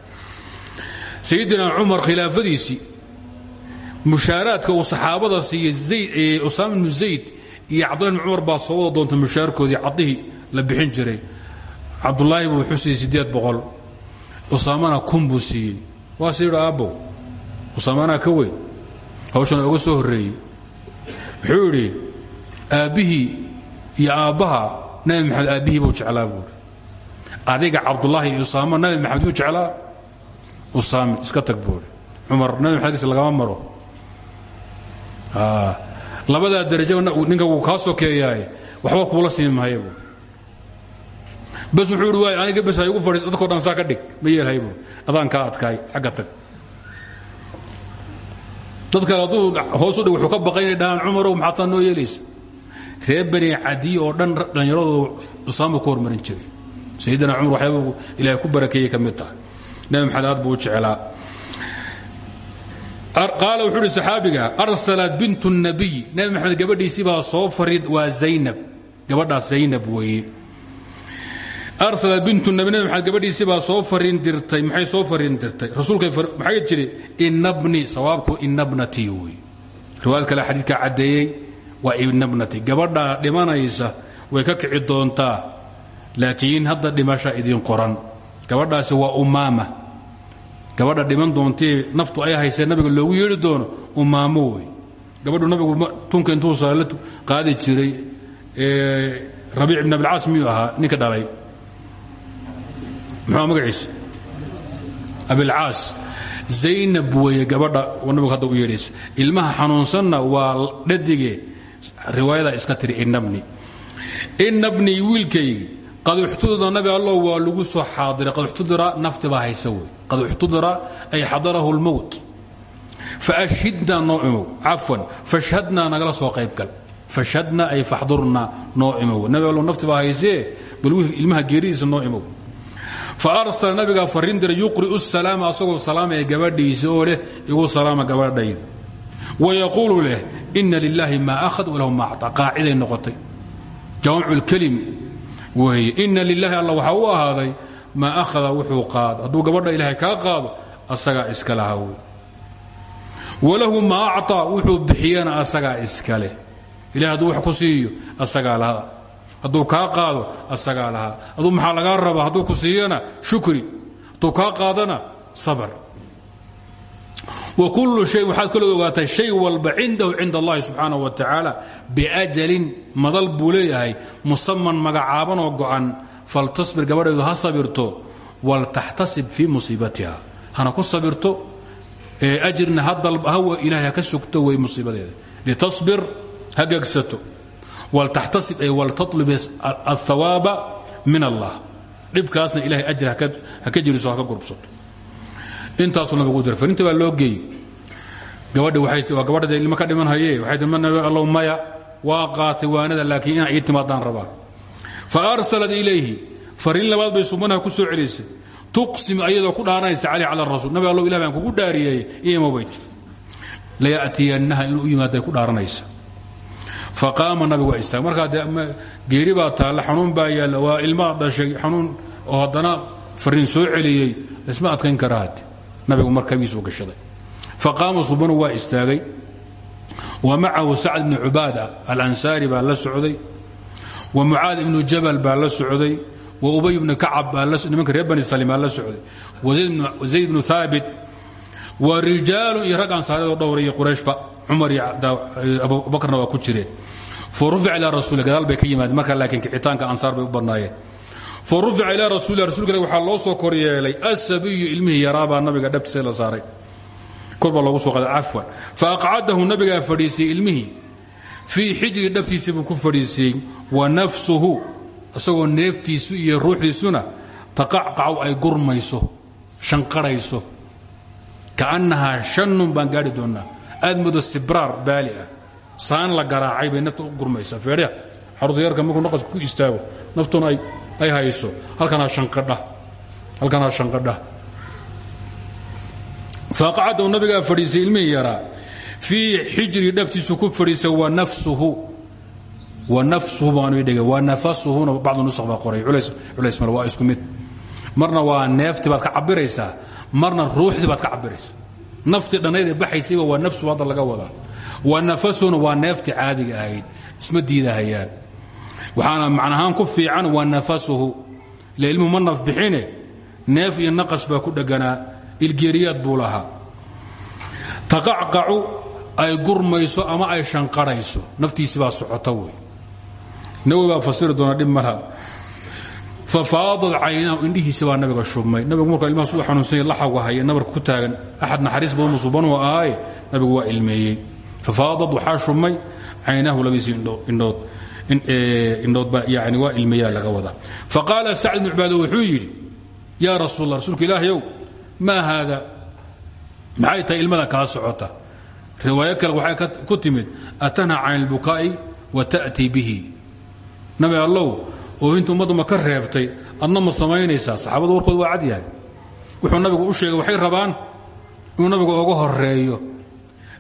sayidina cumar khilaafadiisii mushaaraadka uu saxaabada siiye usaama ibnu zayd iyo cabdullah ibn cumar baa soo wada doonta mushaarkoodii la bixin jiray. Cabdulaahi buu wuxuu siiyey siddeed boqol. Usaamana kun buu siiyey. Waa si yidhi aabbow usaamanaa ka soo horreeyey. Wuxuu yidhi aabbihii iyo nabi maxamed aabbihii buu jeclaa buuri adiga cabdulaahi iyo usaama nabi maxamed yuu jeclaa? Usaami iska tag cumar nabi maxamedkiisa lagama maro labadaa darajo ninka wuu kaa sokeeyaaye waxba kuula siin maayo bas wuxuu ihi waay aniga bes ha igu fadhiis dadkoo dhan saa ka dhig ma yeelhay buuri adaan kaa adkaay xagga tag. Dad kale hadduu hoos u dhig wuxuu ka baqay inay dhahaan cumarow maxaa taa noo yeelaysa reer bani cadiy oo dhan dhallinyaradoodu usaama ku hormarin jiray. Sayidina cumar waxyaabuu ilaahay ku barakeeyey ka mid tahay. Nabi maxamed aad buu u jeclaa qaala wuxuu uhi saxaabiga arsalat bintu nabiy. Nabi maxamed gabadhiisii baa soo farid waa zaynab. Gabadhaas zaynab weeye. Arsalat bintu nabi nabi maxamed gabadhiisii baa soo fariin dirtay maxay soo fariin dirtay? Rasuulkay maxay jiri? Inabni sawaabku inabnatii wey riwaayad kale xadiidka caddeeyey waa inabnati gabadha dhimanaysa way ka kici doontaa laakiin hadda dhimasha idin qoran. Gabadhaasi waa umaama gabadha dhiman doontee naftu ay haysee nabiga loogu yeedhi doono umaamo wey gabadhu nabigu tunka intuu saala qaadi jiray rabiic ibn abilcaas miyuu ahaa? Ninka dhalay. Muxuu magaciisa? Abilcaas zaynab weeye gabadha nabigu hadda u yeedhaysa ilmaha xanuunsanna waa dhadige. Riwaayadaa iska tiri inabni inabni wiilkaygi qad uxtudira nabi allow waa lagu soo xaadiray. Qad uxtudira nafti baa haysa wey qad uxtudira ay xadarahu lmowt faashhidnaa noo imow. Cafwan fashhadnaa nagala soo qaybgal. Fashhadna ay faxdurnaa noo imow. Nabi allow nafti baa haysee bal ilmaha geeridiisa noo imow. Fa arsala nabigaa farriin diray yuqri'u salaama asagoo salaamaya gabadhiisa oo leh igu salaama gabadhayda. Wayaquulu leh ina lilaahi maa ahad walahu maa acطaa qaaciday noqotay. Jawaamicu lkelim weeye ina lilaahi alla waxaa u ahaaday maa ahada wuxuu qaado. Hadduu gabadha ilaahay kaa qaado asagaa iska laha wey walahu maa acطaa wuxuu bixiyana asagaa iskale ilahay hadduu wax ku siiyo asagaa laha hadduu kaa qaado asagaa lahaa. Aduu maxaa lagaa rabaa? Hadduu ku siiyana shukri. Hadduu kaa qaadana sabr. Wkullu shay waxaad kaloo ogaataa shay walba cindahu cinda allahi subxaanaه wa tacaala biajalin madal buu leeyahay musaman magacaaban oo go'an faltasbir gabadheedu ha sabirto waltaxtasib fii musiibatiha. Hana ku sabirto ajirna ilahay ha ka sugto wey musiibadeeda. Litasbir ha gegsato. Waltaxtasib ay waltatlib aلthawaaba min allah. Dhibkaasna ilahay ajir ha ka jiriso ha ka gurbsato. Intaasuu nabigu diray. Farinta baa loo geeyey. Gabadhi waa gabadha ilmo ka waxay tii allow maya waa qaatay laakiin inaa ii rabaa fa arsalat ilayhi. Fariin labaad bay subanaha ku soo celisay. Tuqsim ayadoo ku dhaaranaysa caleyh cala rasuul. Nabi allow ilah baan kugu dhaariyey iimo bay jir. Laya'tiyannaha inuu u yimaaday ku dhaaranaysa. Faqaama nabigu waa istaag. Markaa de geeri baa taalla xanuun baa yaalla. Waa ilmaa dhashay xanuun oo haddana fariin soo celiyey isma adkayn karaad nabigu markabiisuu gashaday. Faqaama subanu waa istaagay. Wa macahu sacd bni cubaada alansaari baa la socday wa mucaad ibnu jabal baa la socday wa ubay bnu kacab nimanka reer salim baa la socday wa zayd bnu haabit wa rijaalu iyo rag ansaareedoo dhowra iyo qurayshba cumar iyo abubakarna waa ku jireen. Fa rufica ilaa rasuuli gadaal bay ka yimaadeen marka laakiin kicitaanka bay u badnaayeen. Fa rufica ilaa rasuuli rasulka waxaa loo soo kor yeelay asabiyu ilmihii yaraabaa nabiga dhabtiisa la saaray. Korbaa loogu soo qaday cafwan. Fa aqcadahu nabigaa fadhiisiyey ilmihii fii xijri dhabtiisii buu ku fadhiisiyey wa nafsuhu isagoo neeftiisu iyo ruuxdiisuna taqacqacu ay gurmayso shanqarhayso kaannahaa shannun baan gaari doonnaa. Aad moodo sibraar baali ah. Saan la garaacay bay nafta u gurmaysaa feedhya xaruurta yarka markuu ku istaago naftuna ay hayso. Halkanaa shanqadha. Faaqacadahu nabigaa fadhiisay ilmihii yaraa fii xijri dhabtiisu ku fadhiisay wa nafsuhu wa nafsuhu baanu idhigay wa nafasuhuna bacdu nusakh baa qoray. Culays mar waa isku marna waa neeftii baad ka cabiraysaa marna ruuxdii baad ka cabiraysaa naftii dhannayd ee baxaysayba waa nafsuhu laga wadaa wa nafasuhuna waa neeftii caadiga ahayd isma diidahayaan waxaana macnahaan ku fiican wa nafasuhu. Ile ilmuhu ma naf iyo naqas baa ku dheganaa ilgeeriyaad buu lahaa ay gurmayso ama ay shanqarhayso naftiisi baa socota wey. Nawi baa fasiri doona dhib malaha fafaadad caynahu indhihiisi baa nabiga shubmay. Nabigu marka ilmaha suu xanuunsanya laxawga haya nabarka ku taagan. Axad naxariis badan musubanuu ahaaye nabigu waa ilmeeyey. Fafaadad waxaa shubmay caynahu labadiisi indhood. Indhood baa yani waa ilmeeyaa laga wadaa. Faqaala sacd bn cubaado wuxuu yidhi yaa rasuul rasuulka ilaahayow maa haada? Maxay tahay ilmada kaa socota riwaayo kale waxay ku timid atanha can اlbukaa'i wa ta'tii bihi. Nabi allow oohinta ummadda ma ka reebtay adna ma saxaabadu warkooda waa cad yahay. Wuxuu nabigu u sheegay waxay rabaan inuu nabigu oga horeeyo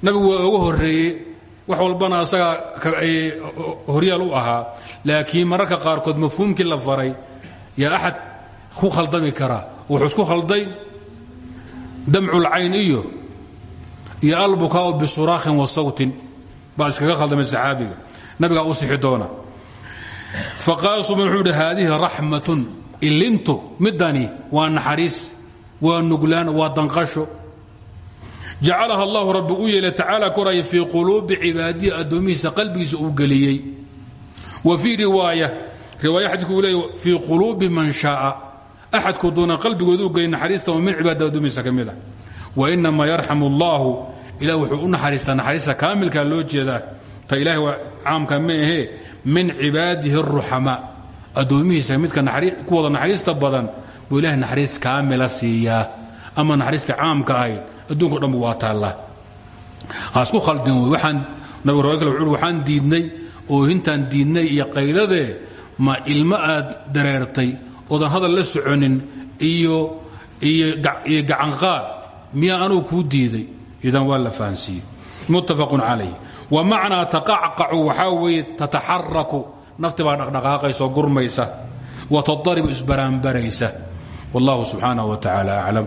nabigu waa oga horeeyey wax walbana asagaa horyaal u ahaa laakiin mararka qaarkood mafhuumkii la faray yaa axad ku khaldami kara. Wuxuu isku khalday damculcayn iyo iyo albukaau bisuraakhin wa sawtin baa iskaga khaldamay saxaabiga. Nabigaa u sixi doona. Faqaala suban wuxuu idhi haadihi raxmatun midani waa naxariis waa nuglaan waa danqasho. Jacalaha allahu rabbi u yeelay tacaala koraya fii quluubi cibaadihi addoomihiisa qalbigiisa uu geliyey. Wa fii riwaaya riwaaya xadiku uu leeya fii quluubi man shaaa. Axadku doona qalbigooda u geliy naxariista oo min cibaadada addoomihiisa ka mid ah wa inamaa yarxamu allahu. Ilah wuxuu u naxariistaa naxariista kaamilkaa loo jeedaa. Ta ilahay waa caamka ma ahee min cibaadihi اruxamaa addoomihiisa midka ku wada naxariista badan buu ilahay naxariis kaamila siiyaa. Ama naxariista caamka ahayd adduunko dhanbu waa taallaa. Haasku khaldin wey waxaan nabig rawa kale wuxuu waxaan diidnay oo hintaan diidnay iyo qaydadee ma ilmo aad dareertay oodan hadal la soconin iyo iyo gacanqaad miyaa anugu kuu diiday idan waa la fahansiiyey. Muttafaqun calayh. Wa macnaa taqacqacu waxaa weeye tataxaraku nafti baa dhaqdhaqaaqaysaoo gurmaysa. Wa tadaribu isbaraanbaraysa. Wallahu subxaanaه wa tacaala aclam